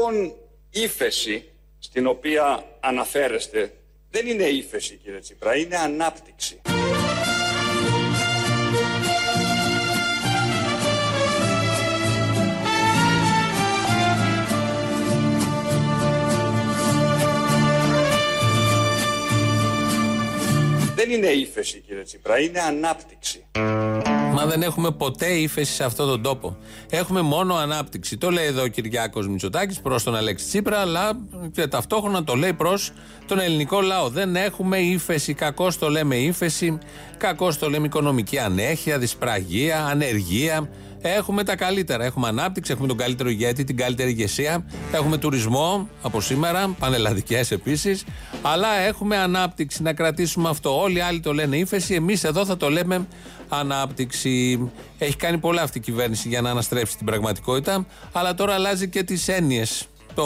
απόλυτη λοιπόν ύφεση στην οποία αναφέρεστε δεν είναι ύφεση κύριε Τσίπρα, είναι ανάπτυξη. Δεν είναι ύφεση κύριε Τσίπρα, είναι ανάπτυξη. Μα δεν έχουμε ποτέ ύφεση σε αυτόν τον τόπο. Έχουμε μόνο ανάπτυξη. Το λέει εδώ ο Κυριάκος Μητσοτάκης προς τον Αλέξη Τσίπρα, αλλά και ταυτόχρονα το λέει προς τον ελληνικό λαό. Δεν έχουμε ύφεση. Κακώς το λέμε ύφεση. Κακώς το λέμε οικονομική ανέχεια, δυσπραγία, ανεργία. Έχουμε τα καλύτερα. Έχουμε ανάπτυξη, έχουμε τον καλύτερο ηγέτη, την καλύτερη ηγεσία. Έχουμε τουρισμό από σήμερα, πανελλαδικές επίσης. Αλλά έχουμε ανάπτυξη. Να κρατήσουμε αυτό. Όλοι οι άλλοι το λένε ύφεση. Εμείς εδώ θα το λέμε ανάπτυξη. Έχει κάνει πολλά αυτή η κυβέρνηση για να αναστρέψει την πραγματικότητα. Αλλά τώρα αλλάζει και τις έννοιες, ε,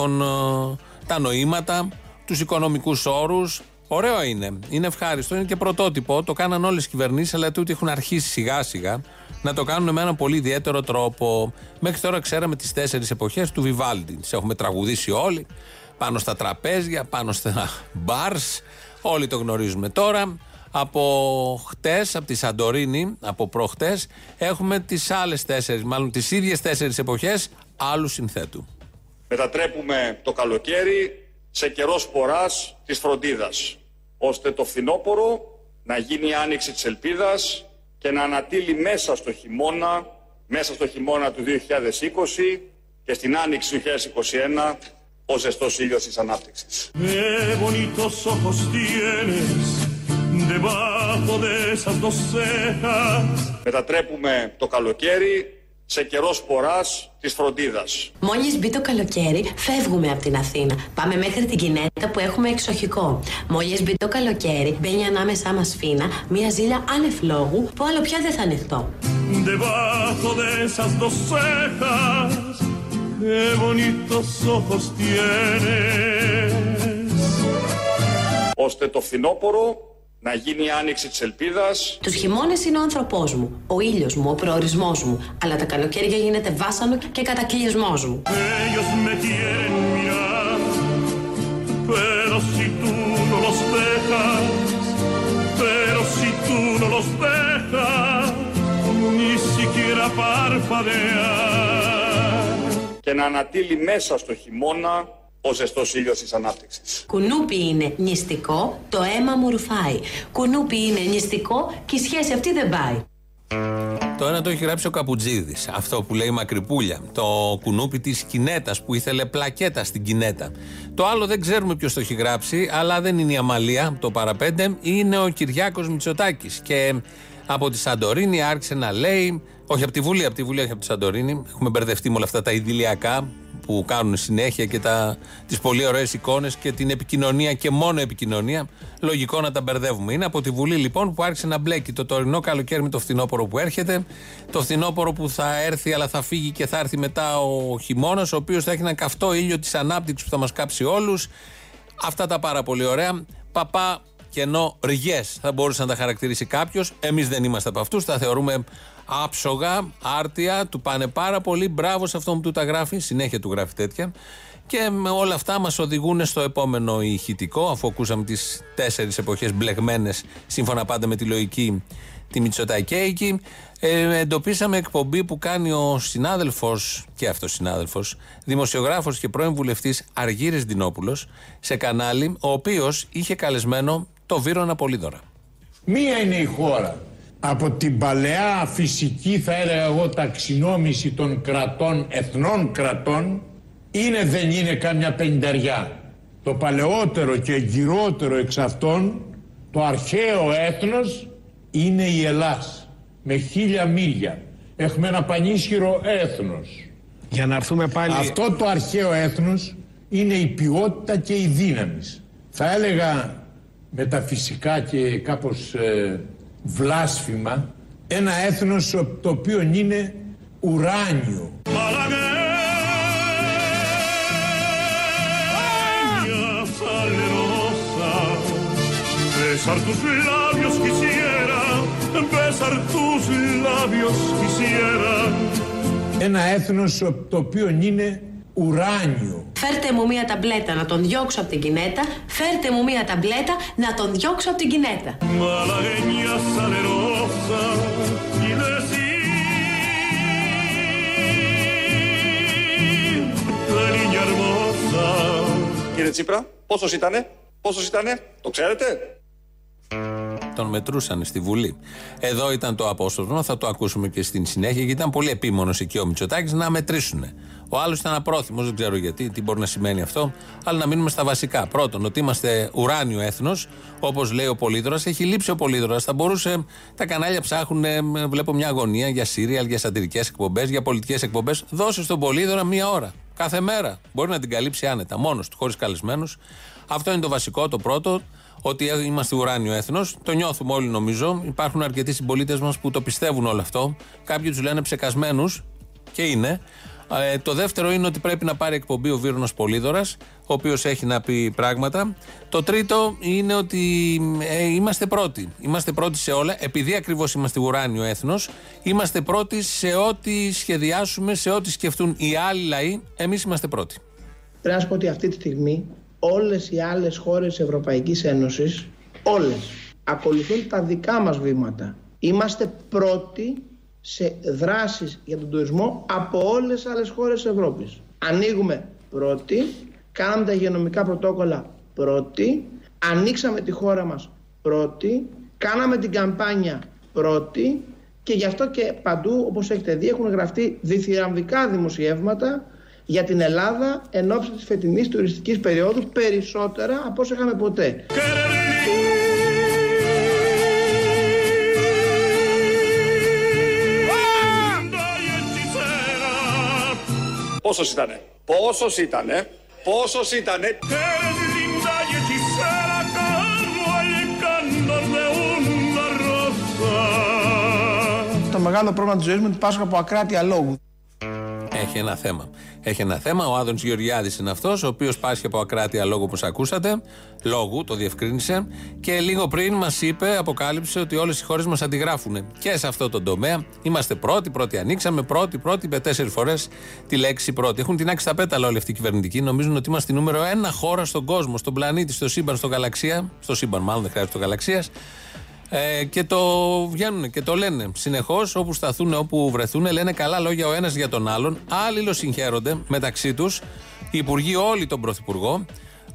τα νοήματα, τους οικονομικούς όρους. Ωραίο είναι. Είναι ευχάριστο. Είναι και πρωτότυπο. Το κάναν όλες οι κυβερνήσεις, αλλά τούτοι έχουν αρχίσει σιγά σιγά να το κάνουν με έναν πολύ ιδιαίτερο τρόπο. Μέχρι τώρα ξέραμε τις τέσσερις εποχές του Βιβάλντι. Τις έχουμε τραγουδήσει όλοι. Πάνω στα τραπέζια, πάνω στα μπαρ. Όλοι το γνωρίζουμε. Τώρα από χτες, από τη Σαντορίνη, από προχτές, έχουμε τις άλλες τέσσερις, μάλλον τις ίδιες τέσσερις εποχές άλλου συνθέτου. Μετατρέπουμε το καλοκαίρι σε καιρός σποράς της φροντίδας, ώστε το φθινόπωρο να γίνει η άνοιξη της ελπίδας και να ανατείλει μέσα στο χειμώνα, μέσα στο χειμώνα του 2020 και στην άνοιξη του 2021 ο ζεστός ήλιος της ανάπτυξης. Μετατρέπουμε το καλοκαίρι σε καιρός σπορά της φροντίδας. Μόλις μπει το καλοκαίρι, φεύγουμε από την Αθήνα. Πάμε μέχρι την Κινέτα που έχουμε εξοχικό. Μόλις μπει το καλοκαίρι, μπαίνει ανάμεσά μας φίνα μια ζήλια άνευ λόγου που άλλο πια δεν θα ανοιχτώ. ώστε το φθινόπωρο να γίνει η άνοιξη της ελπίδας. Τους χειμώνες είναι ο άνθρωπός μου, ο ήλιος μου, ο προορισμός μου, αλλά τα καλοκαίρια γίνεται βάσανο και κατακλυσμός μου. Και να ανατείλει μέσα στο χειμώνα ο ζεστός ήλιος της ανάπτυξης. Κουνούπι είναι νηστικό, το αίμα μου ρουφάει. Κουνούπι είναι νηστικό και η σχέση αυτή δεν πάει. Το ένα το έχει γράψει ο Καπουτζίδης. Αυτό που λέει Μακρυπούλια. Το κουνούπι της Κινέτας που ήθελε πλακέτα στην Κινέτα. Το άλλο δεν ξέρουμε ποιος το έχει γράψει, αλλά δεν είναι η Αμαλία, το παραπέντε. Είναι ο Κυριάκος Μητσοτάκης. Και από τη Σαντορίνη άρχισε να λέει. Όχι από τη Βουλή, από τη Βουλή, όχι από τη Σαντορίνη. Έχουμε μπερδευτεί με όλα αυτά τα ιδηλιακά που κάνουν συνέχεια και τα, τις πολύ ωραίες εικόνες και την επικοινωνία και μόνο επικοινωνία, λογικό να τα μπερδεύουμε. Είναι από τη Βουλή λοιπόν που άρχισε να μπλέκει το τωρινό καλοκαίρι με το φθινόπωρο που έρχεται, το φθινόπωρο που θα έρθει αλλά θα φύγει και θα έρθει μετά ο χειμώνας, ο οποίος θα έχει ένα καυτό ήλιο της ανάπτυξης που θα μας κάψει όλους. Αυτά τα πάρα πολύ ωραία. Παπά και ενώ ριγέ θα μπορούσε να τα χαρακτηρίσει κάποιος, εμείς δεν είμαστε από αυτούς, τα θεωρούμε άψογα, άρτια, του πάνε πάρα πολύ. Μπράβο σε αυτόν που του τα γράφει, συνέχεια του γράφει τέτοια. Και με όλα αυτά μας οδηγούν στο επόμενο ηχητικό, αφού ακούσαμε τις τέσσερις εποχές μπλεγμένες, σύμφωνα πάντα με τη λογική τη Μητσοτακέικη. Ε, εντοπίσαμε εκπομπή που κάνει ο συνάδελφος, και αυτός συνάδελφος, δημοσιογράφος και πρώην βουλευτής Αργύρης Δινόπουλο, σε κανάλι, ο οποίος είχε καλεσμένο το Βύρονα Πολύδωρα. Μία είναι η χώρα από την παλαιά φυσική θα έλεγα εγώ ταξινόμηση των κρατών, εθνών κρατών είναι δεν είναι κάμια πενταριά. Το παλαιότερο και γυρότερο εξ αυτών το αρχαίο έθνος είναι η Ελλάς με χίλια μίλια. Έχουμε ένα πανίσχυρο έθνος. Για να έρθουμε πάλι... Αυτό το αρχαίο έθνος είναι η ποιότητα και η δύναμη. Θα έλεγα μεταφυσικά και κάπως ε, βλάσφημα ένα έθνος το οποίο είναι ουράνιο. Ένα έθνος το οποίο είναι ουράνιο. Φέρτε μου μία ταμπλέτα να τον διώξω από την κινέτα. Φέρτε μου μία ταμπλέτα να τον διώξω από την κινέτα. Κύριε Τσίπρα, πόσος ήτανε, πόσος ήτανε, το ξέρετε; Τον μετρούσαν στη Βουλή. Εδώ ήταν το απόσπασμα, θα το ακούσουμε και στην συνέχεια, γιατί ήταν πολύ επίμονος εκεί ο Μητσοτάκης να μετρήσουν. Ο άλλος ήταν απρόθυμος, δεν ξέρω γιατί, τι μπορεί να σημαίνει αυτό, αλλά να μείνουμε στα βασικά. Πρώτον, ότι είμαστε ουράνιο έθνος, όπως λέει ο Πολύδωρας. Έχει λείψει ο Πολύδωρας. Θα μπορούσε, τα κανάλια ψάχνουν, βλέπω μια αγωνία για σύριαλ, για σατυρικές εκπομπές, για πολιτικές εκπομπές. Δώσε στον Πολύδωρα μία ώρα. Κάθε μέρα. Μπορεί να την καλύψει άνετα, μόνος του, χωρίς καλεσμένους. Αυτό είναι το βασικό, το πρώτο ότι είμαστε ουράνιο έθνος. Το νιώθουμε όλοι νομίζω. Υπάρχουν αρκετοί συμπολίτες μας που το πιστεύουν όλο αυτό. Κάποιοι τους λένε ψεκασμένους και είναι. Ε, το δεύτερο είναι ότι πρέπει να πάρει εκπομπή ο Βίρονος Πολύδωρας ο οποίος έχει να πει πράγματα. Το τρίτο είναι ότι ε, είμαστε πρώτοι. Είμαστε πρώτοι σε όλα. Επειδή ακριβώς είμαστε ουράνιο έθνος, είμαστε πρώτοι σε ό,τι σχεδιάσουμε, σε ό,τι σκεφτούν οι άλλοι λαοί. Εμείς είμαστε πρώτοι. Πρέπει να σου πω ότι αυτή τη στιγμή όλες οι άλλες χώρες της Ευρωπαϊκής Ένωσης, όλες, ακολουθούν τα δικά μας βήματα. Είμαστε πρώτοι σε δράσεις για τον τουρισμό από όλες τις άλλες χώρες της Ευρώπης. Ανοίγουμε πρώτοι, κάναμε τα υγειονομικά πρωτόκολλα πρώτοι, ανοίξαμε τη χώρα μας πρώτοι, κάναμε την καμπάνια πρώτοι και γι' αυτό και παντού, όπως έχετε δει, έχουν γραφτεί διθυραμβικά δημοσιεύματα για την Ελλάδα εν ώψη της φετινής τουριστικής περίοδου περισσότερα από όσο είχαμε ποτέ. Πόσος ήτανε, πόσος ήτανε, πόσος ήτανε; Το μεγάλο πρόβλημα της ζωής μου είναι ότι πάσχω από ακράτεια λόγου. Έχει ένα θέμα. Έχει ένα θέμα. Ο Άδωνη Γεωργιάδης είναι αυτός, ο οποίος πάσχει από ακράτεια λόγου, όπω ακούσατε. Λόγου, το διευκρίνησε. Και λίγο πριν μας είπε, αποκάλυψε ότι όλες οι χώρες μας αντιγράφουν. Και σε αυτό το τομέα είμαστε πρώτοι, πρώτοι ανοίξαμε, πρώτοι, πρώτοι, είπε τέσσερις φορές τη λέξη πρώτη. Έχουν την άξει στα πέταλα όλοι αυτοί οι κυβερνητικοί. Νομίζουν ότι είμαστε νούμερο ένα χώρα στον κόσμο, στον πλανήτη, στο σύμπαν, στο γαλαξία. Στο σύμπαν, μάλλον δεν χρειάζεται το γαλαξίας. Ε, και το βγαίνουν και το λένε συνεχώς όπου σταθούν, όπου βρεθούν, λένε καλά λόγια ο ένας για τον άλλον. Άλλοι συγχαίρονται μεταξύ τους, οι υπουργοί όλοι τον πρωθυπουργό,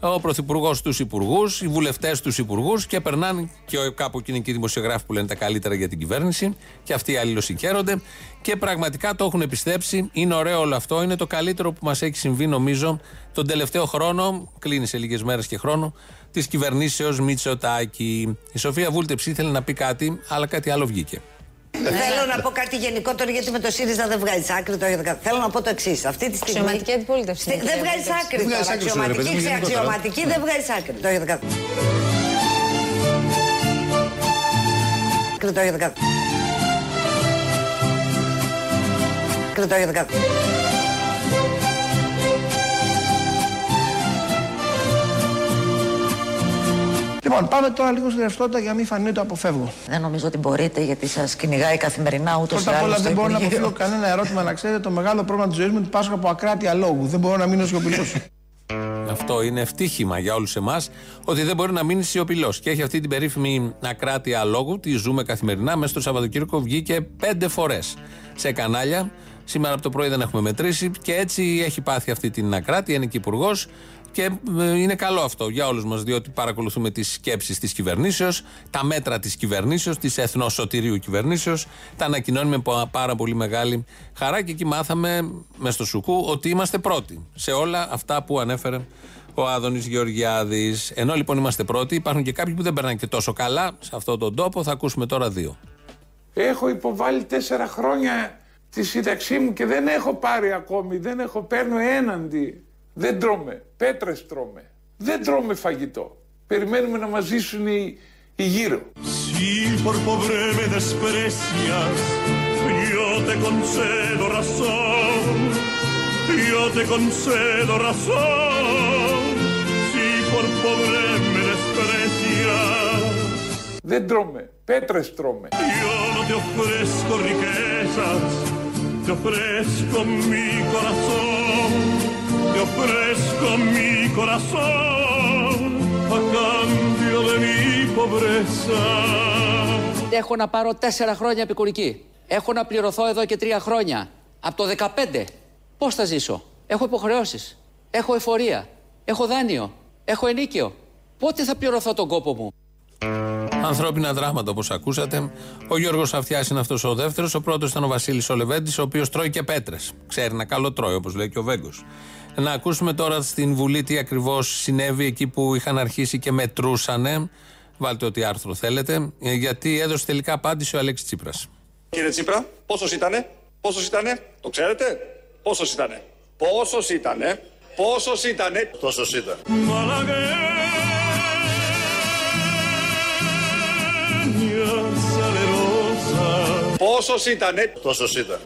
ο πρωθυπουργός τους υπουργούς, οι βουλευτές τους υπουργούς και περνάνε και κάπου εκείνοι και οι δημοσιογράφοι που λένε τα καλύτερα για την κυβέρνηση και αυτοί οι άλλοι συγχαίρονται και πραγματικά το έχουν πιστέψει. Είναι ωραίο όλο αυτό. Είναι το καλύτερο που μας έχει συμβεί, νομίζω, τον τελευταίο χρόνο. Κλείνει σε λίγες μέρες και χρόνο της κυβερνήσεως Μητσοτάκη. Η Σοφία Βούλτεψ ήθελε να πει κάτι, αλλά κάτι άλλο βγήκε. Ε, θέλω να πω κάτι γενικότερο γιατί με το ΣΥΡΙΖΑ δεν βγάζει άκρη. Το... Θέλω να πω το εξής. Αυτή τη στιγμή. Αξιωματική αντιπολίτευση. Δεν βγάζει άκρη. Αξιωματική, αξιωματική δεν βγάζει άκρη. Το 11. Το 11. Λοιπόν, πάμε τώρα λίγο στη ρευστότητα για να μην φανεί το αποφεύγω. Δεν νομίζω ότι μπορείτε γιατί σας κυνηγάει καθημερινά ούτως ή Πρώτα απ' όλα δεν μπορώ να αποφύγω κανένα ερώτημα να ξέρετε. Το μεγάλο πρόβλημα της ζωής μου είναι ότι πάσχω από ακράτεια λόγου. Δεν μπορώ να μείνω σιωπηλός. Αυτό είναι ευτύχημα για όλους εμάς ότι δεν μπορεί να μείνει σιωπηλός. Και έχει αυτή την περίφημη ακράτεια λόγου, τη ζούμε καθημερινά. Μέσα στο Σαββατοκύριακο βγήκε πέντε φορές σε κανάλια. Σήμερα από το πρωί δεν έχουμε μετρήσει και έτσι έχει πάθει αυτή την ακράτεια. Είναι και υπουργός. Και ε, είναι καλό αυτό για όλους μας, διότι παρακολουθούμε τις σκέψεις της κυβερνήσεως, τα μέτρα της κυβερνήσεως, της εθνοσωτηρίου κυβερνήσεως. Τα ανακοινώνουμε με πάρα πολύ μεγάλη χαρά και εκεί μάθαμε μες στο Σουκού ότι είμαστε πρώτοι σε όλα αυτά που ανέφερε ο Άδωνης Γεωργιάδης. Ενώ λοιπόν είμαστε πρώτοι, υπάρχουν και κάποιοι που δεν περνάνε και τόσο καλά σε αυτόν τον τόπο. Θα ακούσουμε τώρα δύο. Έχω υποβάλει τέσσερα χρόνια τη σύνταξή μου και δεν έχω πάρει ακόμη, δεν έχω παίρνω έναντι δεν τρώμε, πέτρες τρώμε. Δεν τρώμε φαγητό. Περιμένουμε να μαζίσουν οι γύρω. Δεν τρώμε, πέτρες τρώμε. ρασό. Δεν τρώμε, πέτρε τρώμε. Με te ofrezco mi corazón. con mi corazón a cambio de mi pobreza. Έχω να πάρω τέσσερα χρόνια επικουρική. Έχω να πληρωθώ εδώ και τρία χρόνια. Από το 15. Πώς θα ζήσω; Έχω υποχρεώσεις. Έχω εφορία. Έχω δάνειο. Έχω ενίκιο. Πότε θα πληρωθώ τον κόπο μου; Ανθρώπινα δράματα όπως ακούσατε. Ο Γιώργος Αυτιάς είναι αυτός ο δεύτερος. Ο πρώτος ήταν ο Βασίλης Ολεβέντης, ο οποίος τρώει και πέτρες. Ξέρει να καλό τρώει, όπως λέει και ο Βέγκος. Να ακούσουμε τώρα στην Βουλή τι ακριβώς συνέβη εκεί που είχαν αρχίσει και μετρούσανε. Βάλτε ό,τι άρθρο θέλετε. ε, Γιατί έδωσε τελικά απάντηση ο Αλέξης Τσίπρας. Κύριε Τσίπρα, πόσος ήτανε, πόσος ήτανε, το ξέρετε, πόσος ήτανε, πόσος ήτανε, πόσος ήτανε, πόσος ήταν. Malagueña salerosa, Πόσος ήτανε, τόσο ήταν.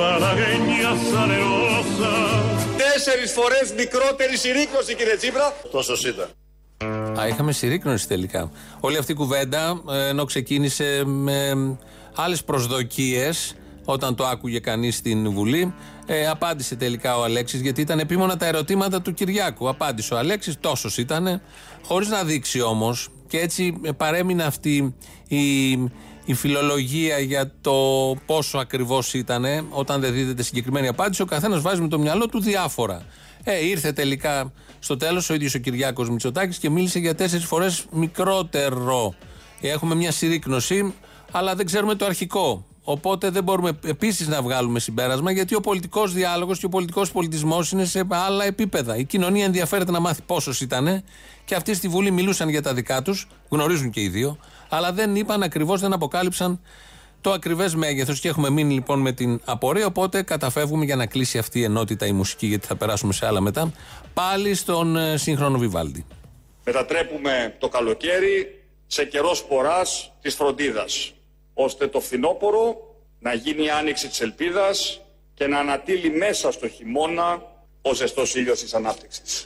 Malagueña salerosa. Τέσσερις φορές μικρότερη συρρήκνωση κύριε Τσίπρα. Τόσο ήταν. Α, είχαμε συρρήκνωση τελικά. Όλη αυτή η κουβέντα, ε, ενώ ξεκίνησε με άλλες προσδοκίες, όταν το άκουγε κανείς στην Βουλή, ε, απάντησε τελικά ο Αλέξης, γιατί ήταν επίμονα τα ερωτήματα του Κυριάκου. Απάντησε ο Αλέξης, τόσος ήταν, χωρίς να δείξει όμως, και έτσι ε, παρέμεινε αυτή η, η φιλολογία για το πόσο ακριβώς ήταν, όταν δεν δίδεται συγκεκριμένη απάντηση, ο καθένας βάζει με το μυαλό του διάφορα. Ε, ήρθε τελικά στο τέλος ο ίδιος ο Κυριάκος Μητσοτάκης και μίλησε για τέσσερις φορές μικρότερο. Έχουμε μια συρρήκνωση, αλλά δεν ξέρουμε το αρχικό. Οπότε δεν μπορούμε επίσης να βγάλουμε συμπέρασμα, γιατί ο πολιτικός διάλογος και ο πολιτικός πολιτισμός είναι σε άλλα επίπεδα. Η κοινωνία ενδιαφέρεται να μάθει πόσος ήταν και αυτοί στη Βουλή μιλούσαν για τα δικά τους, γνωρίζουν και οι δύο, αλλά δεν είπαν ακριβώς, δεν αποκάλυψαν το ακριβές μέγεθος. Και έχουμε μείνει λοιπόν με την απορία. Οπότε καταφεύγουμε για να κλείσει αυτή η ενότητα η μουσική, γιατί θα περάσουμε σε άλλα μετά. Πάλι στον ε, σύγχρονο Βιβάλντι. Μετατρέπουμε το καλοκαίρι σε καιρό σποράς της φροντίδας, ώστε το φθινόπωρο να γίνει η άνοιξη της ελπίδας και να ανατείλει μέσα στο χειμώνα ο ζεστός ήλιος της ανάπτυξης.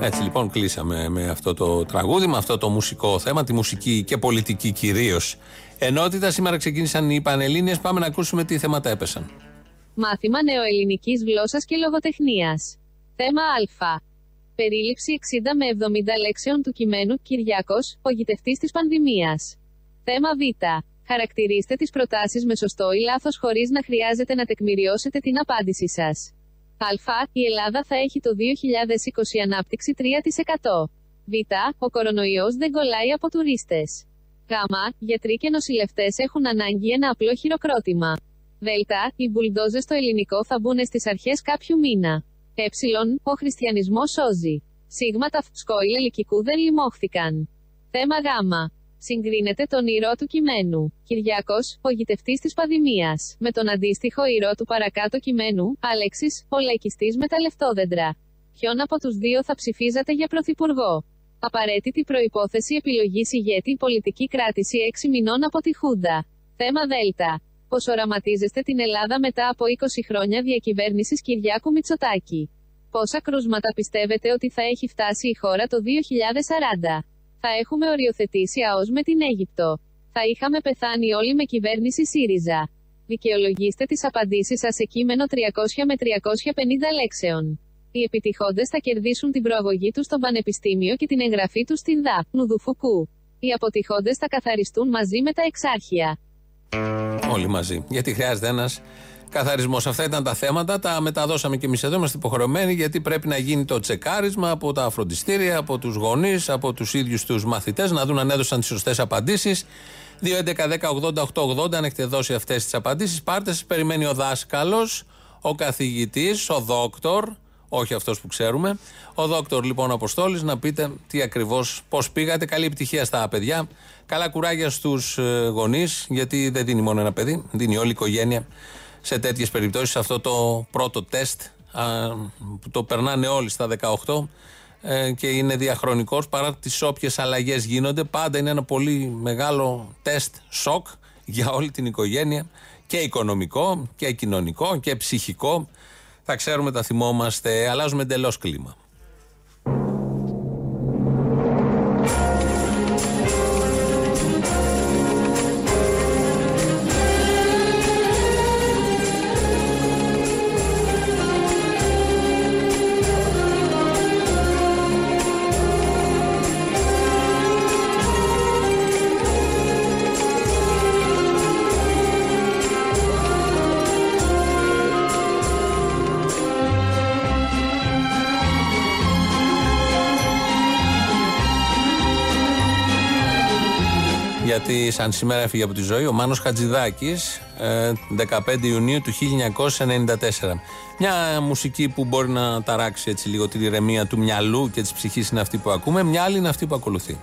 Έτσι λοιπόν κλείσαμε με αυτό το τραγούδι, με αυτό το μουσικό θέμα, τη μουσική και πολιτική κυρίως ενότητα. Σήμερα ξεκίνησαν οι Πανελλήνιες. Πάμε να ακούσουμε τι θέματα έπεσαν. Μάθημα νεοελληνικής γλώσσας και λογοτεχνίας. Θέμα Α. Περίληψη 60 με 70 λέξεων του κειμένου Κυριάκος, ο γητευτής της πανδημίας. Θέμα Β. Χαρακτηρίστε τις προτάσεις με σωστό ή λάθος χωρίς να χρειάζεται να τεκμηριώσετε την απάντησή σας. Α. Η Ελλάδα θα έχει το 2020 ανάπτυξη 3%. Β. Ο κορονοϊός δεν κολλάει από τουρίστες. Γ. Γιατροί και νοσηλευτές έχουν ανάγκη ένα απλό χειροκρότημα. Δ. Οι μπουλντόζες στο ελληνικό θα μπουν στις αρχές κάποιου μήνα. Ε. Ο χριστιανισμός σώζει. Σίγμα τα φσκόιλ ελικικού δεν λιμώχθηκαν. Θέμα Γ. Συγκρίνεται τον ηρώ του κειμένου. Κυριακός, ο γητευτής της Παδημίας, με τον αντίστοιχο ηρώ του παρακάτω κειμένου, Άλεξης, ο λαϊκιστής με τα λεφτόδεντρα. Ποιον από τους δύο θα ψηφίζατε για πρωθυπουργό; Απαραίτητη προϋπόθεση επιλογής ηγέτη πολιτική κράτηση 6 μηνών από τη Χούντα. Θέμα Δέλτα. Πώς οραματίζεστε την Ελλάδα μετά από 20 χρόνια διακυβέρνησης Κυριάκου Μητσοτάκη; Πόσα κρούσματα πιστεύετε ότι θα έχει φτάσει η χώρα το 2040. Θα έχουμε οριοθετήσει ΑΟΣ με την Αίγυπτο. Θα είχαμε πεθάνει όλοι με κυβέρνηση ΣΥΡΙΖΑ. Δικαιολογήστε τις απαντήσεις σας σε κείμενο 300 με 350 λέξεων. Οι επιτυχώντες θα κερδίσουν την προαγωγή τους στο πανεπιστήμιο και την εγγραφή τους στην ΔΑ, Νουδουφουκού. Οι αποτυχώντες θα καθαριστούν μαζί με τα εξάρχεια. Όλοι μαζί. Γιατί χρειάζεται ένας καθαρισμός. Αυτά ήταν τα θέματα. Τα μεταδώσαμε και εμείς εδώ. Είμαστε υποχρεωμένοι γιατί πρέπει να γίνει το τσεκάρισμα από τα φροντιστήρια, από τους γονείς, από τους ίδιους τους μαθητές να δουν αν έδωσαν τις σωστές απαντήσεις. 2.11.10.80.880 αν έχετε δώσει αυτές τις απαντήσεις. Πάρτε, σας περιμένει ο δάσκαλος, ο καθηγητής, ο δόκτωρ, όχι αυτός που ξέρουμε. Ο δόκτωρ λοιπόν Αποστόλης να πείτε τι ακριβώς, πώς πήγατε. Καλή επιτυχία στα παιδιά. Καλά κουράγια στους γονείς, γιατί δεν δίνει μόνο ένα παιδί, δίνει όλη η οικογένεια σε τέτοιες περιπτώσεις. Αυτό το πρώτο τεστ α, που το περνάνε όλοι στα 18 ε, και είναι διαχρονικός παρά τις όποιες αλλαγές γίνονται πάντα είναι ένα πολύ μεγάλο τεστ σοκ για όλη την οικογένεια και οικονομικό και κοινωνικό και ψυχικό. Θα ξέρουμε, τα θυμόμαστε, αλλάζουμε εντελώς κλίμα. Γιατί σαν σήμερα έφυγε από τη ζωή ο Μάνος Χατζηδάκης ε, 15 Ιουνίου του 1994. Μια μουσική που μπορεί να ταράξει έτσι λίγο την ηρεμία του μυαλού και της ψυχής είναι αυτή που ακούμε, μια άλλη είναι αυτή που ακολουθεί.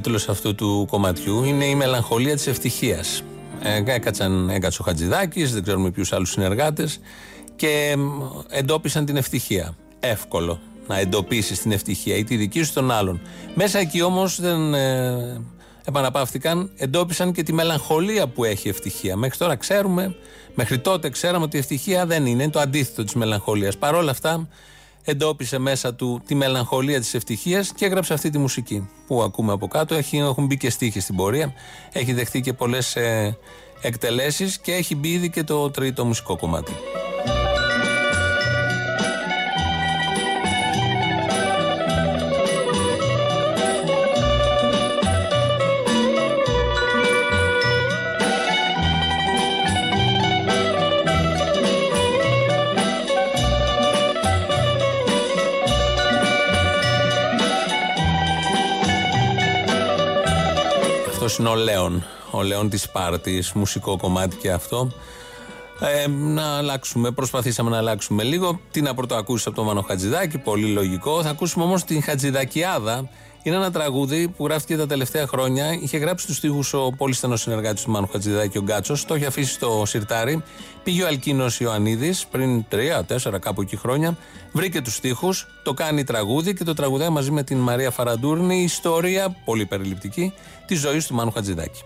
Ο τίτλος αυτού του κομματιού είναι «Η μελαγχολία της ευτυχίας». Ε, έκατσαν, έκατσε ο Χατζηδάκης, δεν ξέρουμε ποιους άλλους συνεργάτες και μ, εντόπισαν την ευτυχία. Εύκολο να εντοπίσεις την ευτυχία ή τη δική σου των άλλων. Μέσα εκεί όμως δεν ε, επαναπαύτηκαν, εντόπισαν και τη μελαγχολία που έχει η ευτυχία. Μέχρι τώρα ξέρουμε, μέχρι τότε ξέραμε ότι η ευτυχία δεν είναι, είναι το αντίθετο της μελαγχολίας. Παρ' όλα αυτά εντόπισε μέσα του τη μελαγχολία της ευτυχίας και έγραψε αυτή τη μουσική που ακούμε από κάτω. Έχει, έχουν μπει και στίχοι στην πορεία, έχει δεχτεί και πολλές ε, εκτελέσεις και έχει μπει ήδη και το τρίτο μουσικό κομμάτι. Είναι ο Λέων. Ο Λέων της Σπάρτη, μουσικό κομμάτι και αυτό. Ε, να αλλάξουμε, προσπαθήσαμε να αλλάξουμε λίγο. Τι να πρωτοακούσεις από τον Μανο Χατζηδάκη, πολύ λογικό. Θα ακούσουμε όμως την Χατζηδακιάδα. Είναι ένα τραγούδι που γράφτηκε τα τελευταία χρόνια. Είχε γράψει τους στίχους ο πολύ στενός συνεργάτης του Μάνου Χατζηδάκη, ο Γκάτσος. Το είχε αφήσει στο σιρτάρι. Πήγε ο Αλκίνος Ιωαννίδης πριν τρία, τέσσερα κάπου εκεί χρόνια. Βρήκε τους στίχους, το κάνει τραγούδι και το τραγουδάει μαζί με την Μαρία Φαραντούρ. Είναι η ιστορία, πολύ περιληπτική, της ζωής του Μάνου Χατζηδάκη.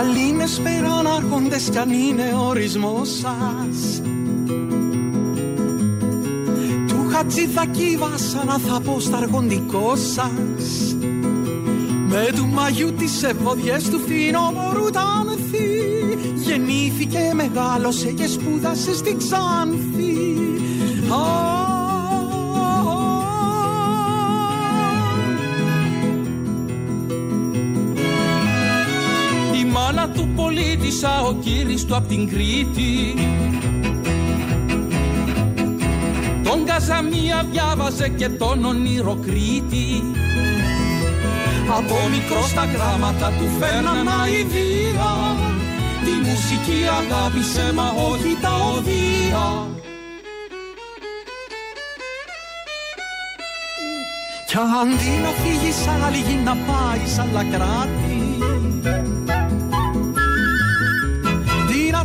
Καλήνες άρχοντες κι αν είναι ορισμός σας. Του Χατζηδακή βάσανα θα πω στα αργοντικό σας. Με του μαγιού τις ευωδιές του φινόμορου τα ανθή. Γεννήθηκε, μεγάλωσε και σπούδασε στην Ξάνθη μάνα του πολίτησα ο κύρις του απ' την Κρήτη. Τον Καζαμία διάβαζε και τον ονειροκρίτη Από μικρό στα γράμματα του φέρναν αηδία Τη μουσική αγάπησε μα όχι τα οδεία. Κι αντί να φύγεις σ' άλλη γη να πάεις σ' άλλα κράτη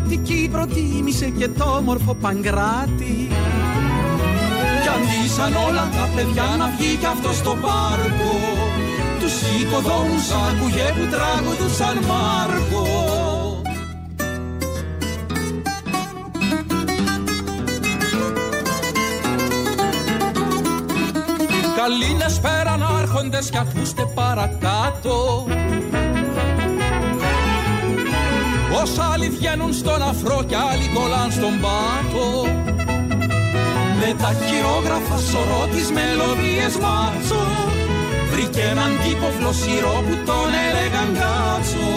Αττική προτίμησε και το όμορφο Παγκράτη. Κι αντί σαν όλα τα παιδιά να βγει κι αυτός στο πάρκο Τους οικοδόμους άκουγε που τραγουδούσαν Μάρκο. Καλήνες πέραν άρχοντες κι ακούστε παρακάτω Ως άλλοι βγαίνουν στον αφρό κι άλλοι κολλάν στον πάτο. Με τα χειρόγραφα σωρό τις μελωδίες μάτσο. Βρήκε έναν τύπο φλοσιρό που τον έλεγαν κάτσο.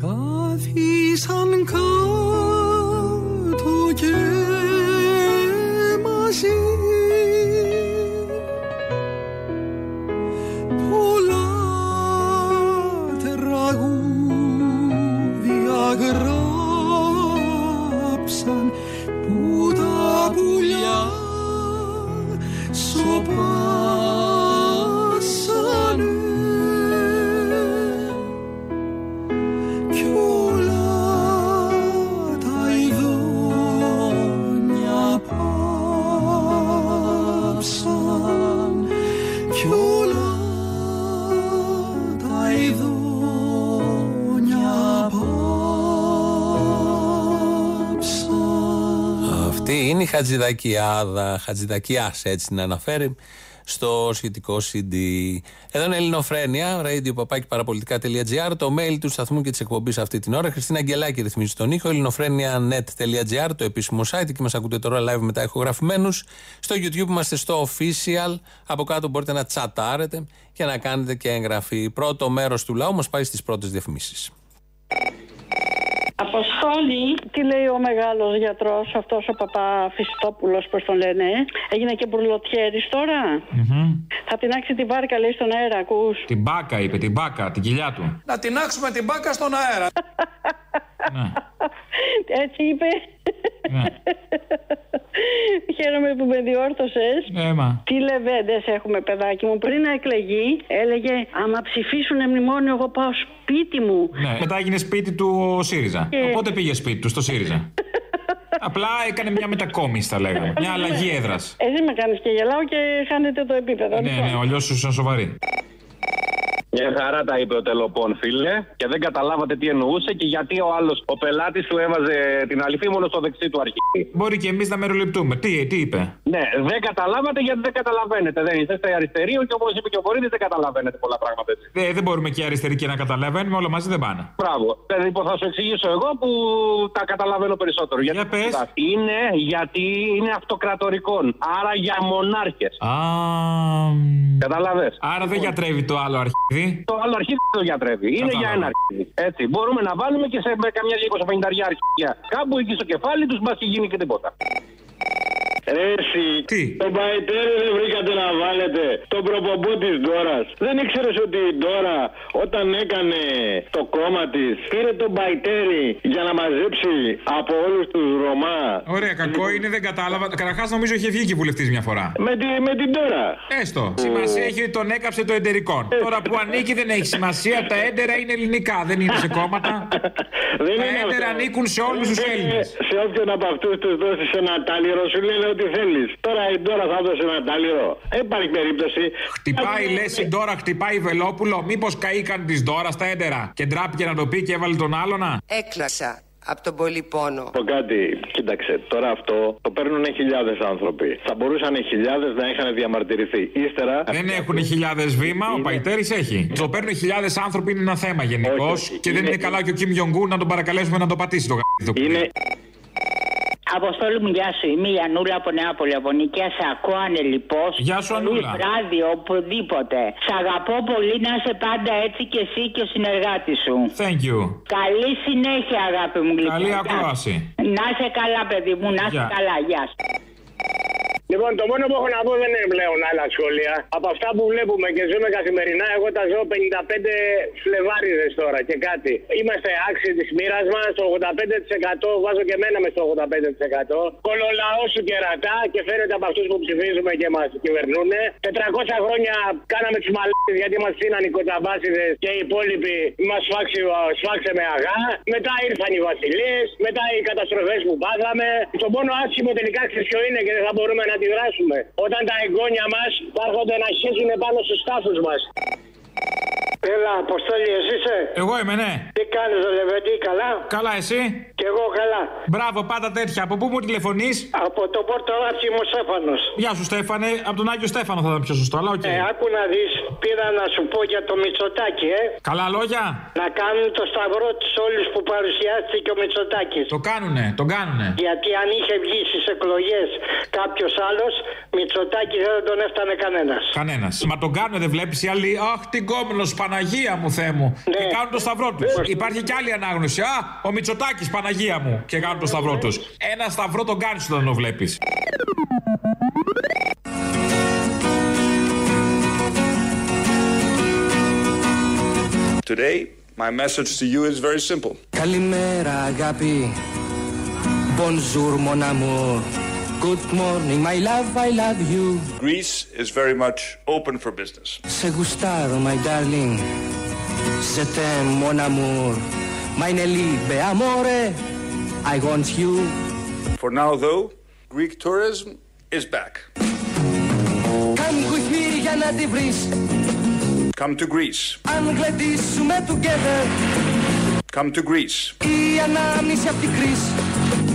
Κάθισαν κάτω γράψαν που τα πουλιά σοπάσανε Χατζηδακιάδα, Χατζηδακιάς, έτσι την αναφέρει στο σχετικό CD. Εδώ είναι Ελληνοφρένια, radio.parapolitica.gr, το mail του σταθμού και της εκπομπής αυτή την ώρα. Χριστίνα Αγγελάκη ρυθμίζει τον ήχο, ελληνοφρένια.net.gr, το επίσημο site και μας ακούτε τώρα live μετά ηχογραφημένους. Στο YouTube είμαστε στο official. Από κάτω μπορείτε να τσατάρετε και να κάνετε και εγγραφή. Πρώτο μέρος του λαού μας πάει στις πρώτες διαφημίσεις. Αποστόλη, τι λέει ο μεγάλος γιατρός, αυτός ο παπά Φιστόπουλο, πώς τον λένε. Έγινε και μπουρλοτιέρης τώρα; Θα τεινάξει την βάρκα, λέει στον αέρα, ακούς; Την μπάκα είπε, την μπάκα, την κοιλιά του. Να τεινάξουμε την μπάκα στον αέρα. Έτσι είπε. Χαίρομαι που με διόρθωσες. Έμα. Τι λεβέντε έχουμε, παιδάκι μου. Πριν να εκλεγεί, έλεγε Άμα ψηφίσουν μνημόνιο, εγώ πάω σπίτι μου. Ναι. Μετά έγινε σπίτι του ο ΣΥΡΙΖΑ. Ε. Οπότε πήγε σπίτι του στο ΣΥΡΙΖΑ. Απλά έκανε μια μετακόμιση, θα λέγαμε. Μια αλλαγή έδρας. Εσύ με κάνεις και γελάω και χάνετε το επίπεδο. Ναι, Λοιπόν. ναι, αλλιώς σου ήσουν σοβαρή. Μια χαρά τα είπε ο Τελοπών, φίλε, και δεν καταλάβατε τι εννοούσε και γιατί ο άλλος, ο πελάτης του έβαζε την αληθή μόνο στο δεξί του αρχή. Μπορεί και εμείς να μεροληπτούμε. Τι, τι είπε; Ναι, δεν καταλάβατε γιατί δεν καταλαβαίνετε. Δεν είστε αριστεροί και όπως είπε και ο Βορύδης, δεν καταλαβαίνετε πολλά πράγματα έτσι. Ε, δεν μπορούμε και αριστεροί και να καταλαβαίνουμε, όλα μαζί δεν πάνε. Μπράβο. Ε, Λοιπόν, θα σου εξηγήσω εγώ που τα καταλαβαίνω περισσότερο. Γιατί Για πες. Είναι γιατί είναι αυτοκρατορικών. Άρα για μονάρχες. Α. Καταλαβες. Άρα δεν γιατρεύει το άλλο αρχίδι. Το άλλο αρχίδι δεν το γιατρεύει. Είναι Κατάλαβα. για ένα αρχίδι. Έτσι. Μπορούμε να βάλουμε και σε με καμιά 250 αρχίδια. Κάπου εκεί στο κεφάλι τους, μπας και γίνει και τίποτα. Ρε εσύ, Τι; τον Παϊτέρη δεν βρήκατε να βάλετε τον προπομπό της Ντόρας. Δεν ήξερες ότι η Ντόρα όταν έκανε το κόμμα της πήρε τον Παϊτέρη για να μαζέψει από όλους τους Ρωμά. Ωραία, κακό είναι, δεν κατάλαβα. Καταρχάς νομίζω είχε βγει και βουλευτής μια φορά. Με, τη, με την Ντόρα. Έστω. Σημασία έχει ότι τον έκαψε το εντερικό. Τώρα που ανήκει δεν έχει σημασία. Τα έντερα είναι ελληνικά, δεν είναι σε κόμματα. Δεν Τα είναι έντερα αυτό. ανήκουν σε όλους τους Ε, Έλληνες. Σε όποιον από αυτούς τους δώσεις ένα τάλιρο, σου λένε ό,τι θέλεις. Τώρα η Ντόρα θα δώσει ένα τάλιρο. Δεν υπάρχει περίπτωση. Χτυπάει, λες η Ντόρα, χτυπάει Βελόπουλο. Μήπως καήκαν της Ντόρας στα έντερα. Και ντράπηκε να το πει και έβαλε τον άλλονα. Έκλασα από τον πολύ πόνο. πω κάτι, κοίταξε, τώρα αυτό το παίρνουν χιλιάδες άνθρωποι. Θα μπορούσαν χιλιάδες να είχαν διαμαρτυρηθεί. Ύστερα. Δεν έχουν χιλιάδες βήμα, ο Παϊτέρης έχει. Το παίρνουν χιλιάδες άνθρωποι είναι ένα θέμα γενικώς. Και δεν είναι καλά και ο Κιμ Γιονγκού να τον παρακαλέσουμε να το πατήσει το γ***. Είναι. Αποστόλη μου, γεια σου. Είμαι η Ανούλα από Νεάπολη, από Νικαία. Σε ακούω ανελειπώς. Γεια σου, Πολύ Ανούλα. βράδυ, οπουδήποτε. Σ' αγαπώ πολύ να είσαι πάντα έτσι και εσύ και ο συνεργάτης σου. Thank you. Καλή συνέχεια, αγάπη μου. γλυκιά. Καλή Γεια. ακρόαση. Να είσαι καλά, παιδί μου, να είσαι Γεια. καλά. Γεια σου. Λοιπόν, το μόνο που έχω να πω δεν είναι πλέον άλλα σχόλια. Από αυτά που βλέπουμε και ζούμε καθημερινά, εγώ τα ζω 55 φλεβάριδες τώρα και κάτι. Είμαστε άξιοι της μοίρας μας. Το 85% βάζω και εμένα μες στο 85%. Κολολαός σου κερατά και φαίνεται από αυτούς που ψηφίζουμε και μας κυβερνούν. 400 χρόνια κάναμε τους μαλάκες γιατί μας ψήναν οι κοτσαμπάσιδε και οι υπόλοιποι μας σφάξε με αγά. Μετά ήρθαν οι βασιλείε, μετά οι καταστροφές που πάθαμε. Το μόνο άσχημο τελικά ξέρεις ποιο είναι και δεν θα μπορούμε να αντιδράσουμε. Όταν τα εγγόνια μας θα έρχονται να χέσουν πάνω στους τάφου μας. Έλα, Αποστόλη, εσύ είσαι; Εγώ είμαι, ναι. Τι κάνεις, Λεβέντη, καλά; Καλά, εσύ; Κι εγώ καλά. Μπράβο, πάντα τέτοια. Από πού μου τηλεφωνείς; Από το Πόρτο Ράφτη, ο Στέφανος. Γεια σου, Στέφανε. Από τον Άγιο Στέφανο θα ήταν πιο σωστό, αλλά οκ. Ε, άκου να δεις, πήρα να σου πω για το Μητσοτάκι, ε. Καλά λόγια. Να κάνουν το σταυρό τους όλοι που παρουσιάστηκε ο Μητσοτάκης. Το κάνουνε, τον κάνουνε. Γιατί αν είχε βγει στις εκλογές κάποιος άλλος, Μητσοτάκης δεν τον έφτανε κανένας. Κανένας. Μα τον κάνουν, δεν βλέπεις οι άλλοι. Αχ, την κόμενο, Παναγία μου, Θεέ μου. Ναι. Και κάνουν το σταυρό τους. Υπάρχει και άλλη ανάγνωση. Α, ο Μητσοτάκης, Παναγία μου. Και κάνουν το σταυρό τους. Ένα σταυρό τον κάνει όταν το βλέπεις. Today, my message to you is very simple. Καλημέρα αγάπη Bonjour mon amour Good morning my love I love you Greece is very much open for business. Σε γουστάρω my darling Σε t'aime mon amour Meine Liebe amore I want you For now, though, Greek tourism is back. Come with me για να τη βρεις Come to Greece. Αν γλεντήσουμε together Come to Greece.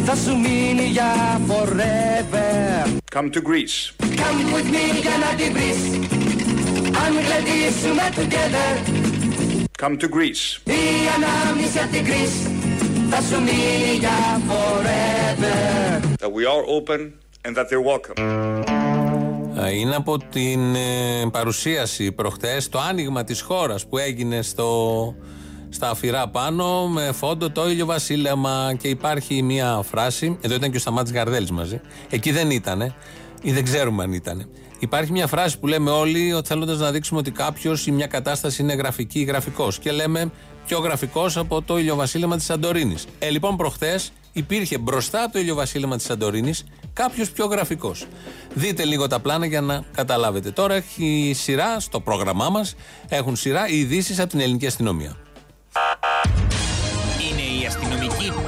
Θα σου μείνει για forever Come to Greece. Come with me για να τη βρεις Αν γλεντήσουμε together Come to Greece. Η ανάμνηση απ' την κρίση Θα σου μείνει για forever That we are open and that they're welcome. Α, Είναι από την ε, παρουσίαση προχτές, το άνοιγμα της χώρας που έγινε στο, στα αφηρά πάνω με φόντο το ήλιο βασίλεμα και υπάρχει μια φράση, εδώ ήταν και ο Σταμάτης Γαρδέλης μαζί, εκεί δεν ήτανε ή δεν ξέρουμε αν ήτανε. Υπάρχει μια φράση που λέμε όλοι ότι θέλοντας να δείξουμε ότι κάποιος ή μια κατάσταση είναι γραφική ή γραφικός. Και λέμε πιο γραφικός από το ηλιοβασίλεμα της Σαντορίνης. Ε, λοιπόν, προχθές υπήρχε μπροστά από το ηλιοβασίλεμα της Σαντορίνης κάποιος πιο γραφικός. Δείτε λίγο τα πλάνα για να καταλάβετε. Τώρα έχει σειρά στο πρόγραμμά μας, έχουν σειρά οι ειδήσεις από την ελληνική αστυνομία.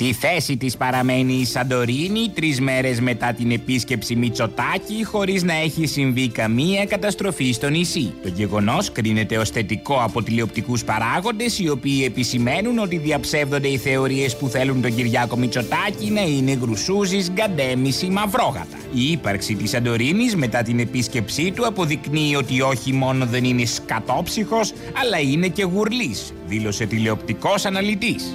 Στη θέση της παραμένει η Σαντορίνη τρεις μέρες μετά την επίσκεψη Μητσοτάκη χωρίς να έχει συμβεί καμία καταστροφή στο νησί. Το γεγονός κρίνεται ως θετικό από τηλεοπτικούς παράγοντες οι οποίοι επισημαίνουν ότι διαψεύδονται οι θεωρίες που θέλουν τον Κυριάκο Μητσοτάκη να είναι γρουσούζης, γκαντέμις ή μαυρόγατα. Η ύπαρξη της Σαντορίνης μετά την επίσκεψή του αποδεικνύει ότι όχι μόνο δεν είναι σκατόψυχος αλλά είναι και γουρλής, δήλωσε τηλεοπτικός αναλυτής.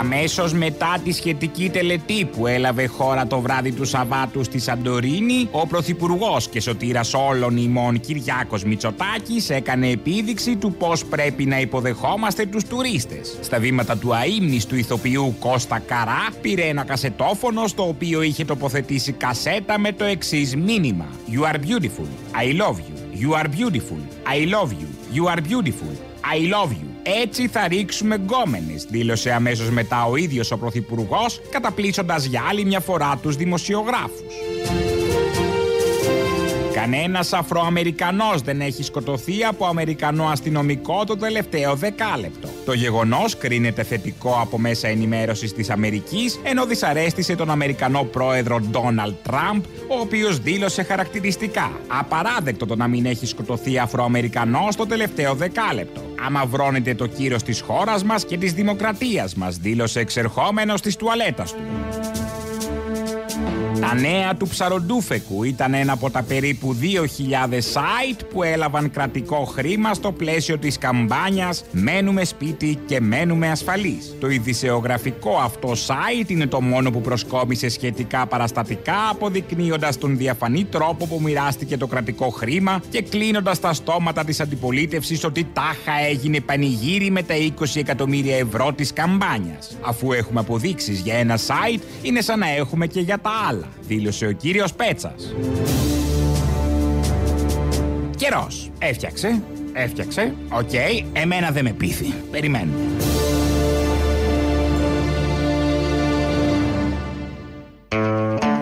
Αμέσως μετά τη σχετική τελετή που έλαβε χώρα το βράδυ του Σαββάτου στη Σαντορίνη, ο Πρωθυπουργός και σωτήρας όλων ημών Κυριάκος Μητσοτάκης έκανε επίδειξη του πώς πρέπει να υποδεχόμαστε τους τουρίστες. Στα βήματα του αείμνης του ηθοποιού Κώστα Καρά πήρε ένα κασετόφωνο στο οποίο είχε τοποθετήσει κασέτα με το εξής μήνυμα You are beautiful, I love you. You are beautiful, I love you. You are beautiful, I love you. Έτσι θα ρίξουμε γκόμενες, δήλωσε αμέσως μετά ο ίδιος ο Πρωθυπουργός, καταπλήσοντας για άλλη μια φορά τους δημοσιογράφους. Κανένας Αφροαμερικανός δεν έχει σκοτωθεί από Αμερικανό αστυνομικό το τελευταίο δεκάλεπτο. Το γεγονός κρίνεται θετικό από μέσα ενημέρωσης της Αμερικής, ενώ δυσαρέστησε τον Αμερικανό πρόεδρο Ντόναλτ Τραμπ, ο οποίος δήλωσε χαρακτηριστικά. Απαράδεκτο το να μην έχει σκοτωθεί Αφροαμερικανός το τελευταίο δεκάλεπτο. Αμαυρώνεται το κύρος της χώρας μας και της δημοκρατίας μας, δήλωσε εξερχόμενος της τουαλέτας του. Τα νέα του Ψαροντούφεκου ήταν ένα από τα περίπου 2.000 site που έλαβαν κρατικό χρήμα στο πλαίσιο της καμπάνιας «Μένουμε σπίτι και μένουμε ασφαλείς». Το ειδησεογραφικό αυτό site είναι το μόνο που προσκόμισε σχετικά παραστατικά αποδεικνύοντας τον διαφανή τρόπο που μοιράστηκε το κρατικό χρήμα και κλείνοντας τα στόματα της αντιπολίτευσης ότι τάχα έγινε πανηγύρι με τα 20 εκατομμύρια ευρώ της καμπάνιας. Αφού έχουμε αποδείξεις για ένα site είναι σαν να έχουμε και για τα άλλα δήλωσε ο κύριος Πέτσας. Καιρός. Έφτιαξε. Έφτιαξε. Οκ. Εμένα δεν με πείθει. Περιμένουμε.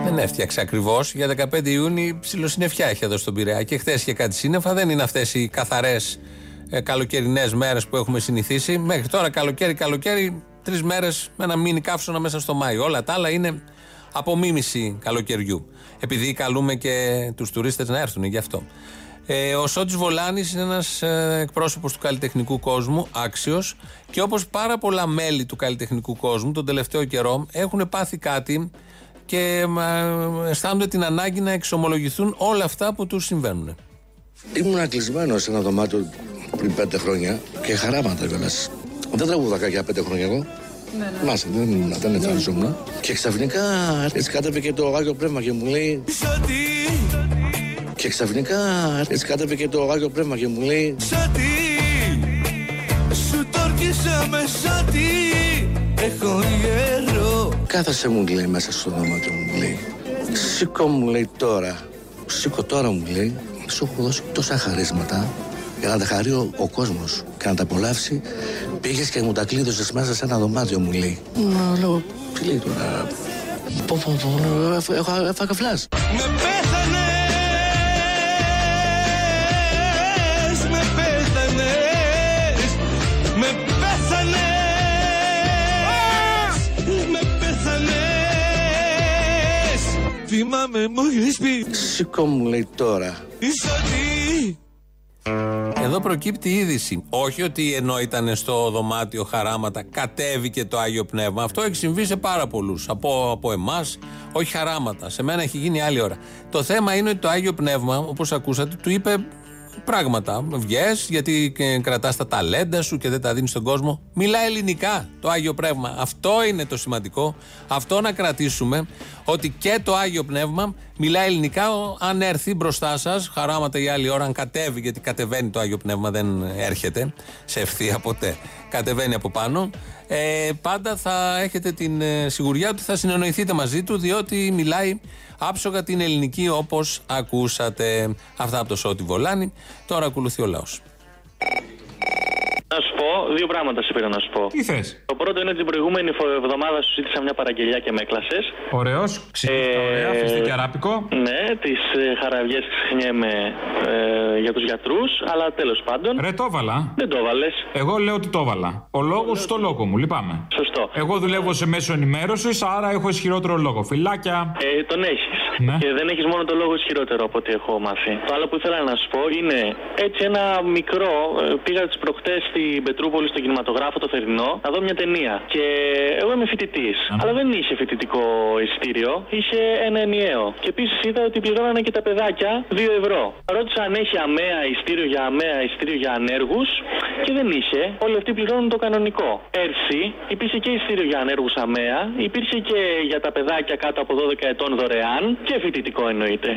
Δεν έφτιαξε ακριβώς. Για 15 Ιούνιου ψιλοσυννεφιά έχει εδώ στον Πειραιά. Και χθες είχε κάτι σύννεφα. Δεν είναι αυτές οι καθαρές ε, καλοκαιρινές μέρες που έχουμε συνηθίσει. Μέχρι τώρα καλοκαίρι, καλοκαίρι, τρεις μέρες με ένα μίνι καύσωνα μέσα στο Μάιο. Όλα τα άλλα είναι Απομίμηση καλοκαιριού. Επειδή καλούμε και τους τουρίστες να έρθουν γι' αυτό. Ε, ο Σότη Βολάνης είναι ένας ε, εκπρόσωπος του καλλιτεχνικού κόσμου, άξιος, και όπως πάρα πολλά μέλη του καλλιτεχνικού κόσμου τον τελευταίο καιρό έχουν πάθει κάτι και ε, αισθάνονται την ανάγκη να εξομολογηθούν όλα αυτά που τους συμβαίνουν. Ήμουν κλεισμένος σε ένα δωμάτιο πριν πέντε χρόνια και χαράματα κιόλα. Δεν τραγουδάκα για πέντε χρόνια εγώ. Ναι, ναι. Μάσα, δεν ήμουν, δεν εμφανιζόμουν. Και ξαφνικά έτσι κάτευε και το Άγιο Πνεύμα και μου λέει. Και ξαφνικά έτσι κάτευε και το Άγιο Πνεύμα και μου λέει. Σάτι Σου τόρκισα με σάτι Έχω γέρο Κάθασε μου λέει μέσα στο δωμάτιο μου λέει. Σήκω μου λέει τώρα. Σήκω τώρα μου λέει. Σου έχω δώσει τόσα χαρίσματα για να τα χαρεί ο, ο κόσμος και να τα απολαύσει. Πήγες και μου τα κλείδωσες μέσα σε ένα δωμάτιο μου λέει. Να λέω, τι λέει τώρα; Πω, πω, πω, έχω- έχω- έφαγα φλάς. Με πέθανες Με πέθανες Με πέθανες Με πέθανες Θυμάμαι μου είχες πει Σήκω μου λέει τώρα. Είσαι ότι Εδώ προκύπτει η είδηση. Όχι ότι ενώ ήταν στο δωμάτιο χαράματα κατέβηκε το Άγιο Πνεύμα. Αυτό έχει συμβεί σε πάρα πολλούς. Από, από εμάς, όχι χαράματα. Σε μένα έχει γίνει άλλη ώρα. Το θέμα είναι ότι το Άγιο Πνεύμα, όπως ακούσατε, του είπε πράγματα. Βγες γιατί κρατάς τα ταλέντα σου και δεν τα δίνεις στον κόσμο. Μιλά ελληνικά το Άγιο Πνεύμα. Αυτό είναι το σημαντικό. Αυτό να κρατήσουμε. Ότι και το Άγιο Πνεύμα μιλά ελληνικά. ο- Αν έρθει μπροστά σας, χαράματα η άλλη ώρα, αν κατέβει, γιατί κατεβαίνει το Άγιο Πνεύμα, δεν έρχεται σε ευθεία ποτέ. Κατεβαίνει από πάνω. Ε, πάντα θα έχετε την ε, σιγουριά ότι θα συνεννοηθείτε μαζί του, διότι μιλάει άψογα την ελληνική όπως ακούσατε. Αυτά από το Σώτη Βολάνη. Τώρα ακολουθεί ο λαός. Να σου πω, δύο πράγματα σε πήρα να σου πω. Τι θες; Το πρώτο είναι ότι την προηγούμενη φο- εβδομάδα σου ζήτησα μια παραγγελιά και με έκλασες. Ωραίος, ξυπνήστα ωραία, φιστίκι αράπικο. Ναι, τις ε, χαραβιές ξεχνιέμαι ε, για τους γιατρούς, αλλά τέλος πάντων. Ρε, το έβαλα. Δεν το έβαλες. Εγώ λέω ότι το έβαλα. Ο λόγος στο λόγο μου, λυπάμαι. Σωστό. Εγώ δουλεύω σε μέσο ενημέρωσης, άρα έχω ισχυρότερο λόγο. Φιλάκια. Ε, τον έχεις. Ναι. Και δεν έχεις μόνο το λόγο ισχυρότερο από ό,τι έχω μάθει. Το άλλο που ήθελα να σου πω είναι έτσι ένα μικρό. ε, Πήγα τις προχτές στην Πετρούπολη στο κινηματογράφο το θερινό να δω μια ταινία. Και εγώ είμαι φοιτητής. Αλλά δεν είχε φοιτητικό εισιτήριο, είχε ένα ενιαίο. Και επίσης είδα ότι πληρώνανε και τα παιδάκια 2 ευρώ. Ρώτησα αν έχει αμαία εισιτήριο για αμαία εισιτήριο για ανέργους και δεν είχε. Όλοι αυτοί πληρώνουν το κανονικό. Πέρσι υπήρχε και εισιτήριο για ανέργους αμαία, υπήρχε και για τα παιδάκια κάτω από 12 ετών δωρεάν και φοιτητικό εννοείται.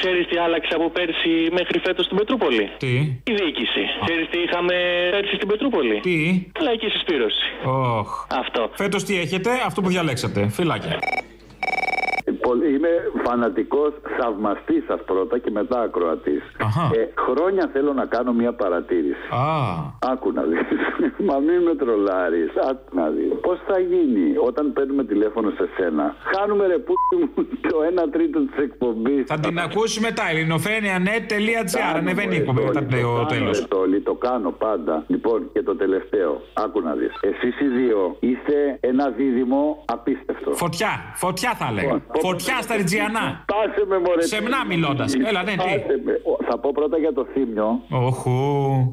Ξέρεις τι άλλαξε από πέρσι μέχρι φέτος στην Πετρούπολη; Τι; Η διοίκηση. Ξέρεις τι είχαμε πέρσι στην Πετρούπολη. Τι; Λαϊκή συσπήρωση. Οχ. Αυτό. Φέτος τι έχετε, αυτό που διαλέξατε. Φιλάκια. Πολύ- Είμαι φανατικός θαυμαστής σας πρώτα και μετά ακροατής. Ε, χρόνια θέλω να κάνω μια παρατήρηση. Α. Άκου να δεις. Μα μην με τρολάρεις. Άκου να δεις. Πώς θα γίνει όταν παίρνουμε τηλέφωνο σε σένα. Χάνουμε ρε που το 1 τρίτο της εκπομπής. Θα την ακούσει μετά. ελληνοφρένια.net.gr. Ανεβαίνει η εκπομπή μετά το τέλος. Το, το κάνω πάντα. Λοιπόν, και το τελευταίο. Άκου να δεις. Εσείς οι δύο είστε ένα δίδυμο απίστευτο. Φωτιά, φωτιά θα έλεγα. Φωτιά στα Ριτζιανά. Πάσε με μωρέ. Σεμνά μιλώντας. Έλα, ναι, τι. Πάσε με. Ο, Θα πω πρώτα για το θύμιο. Οχου.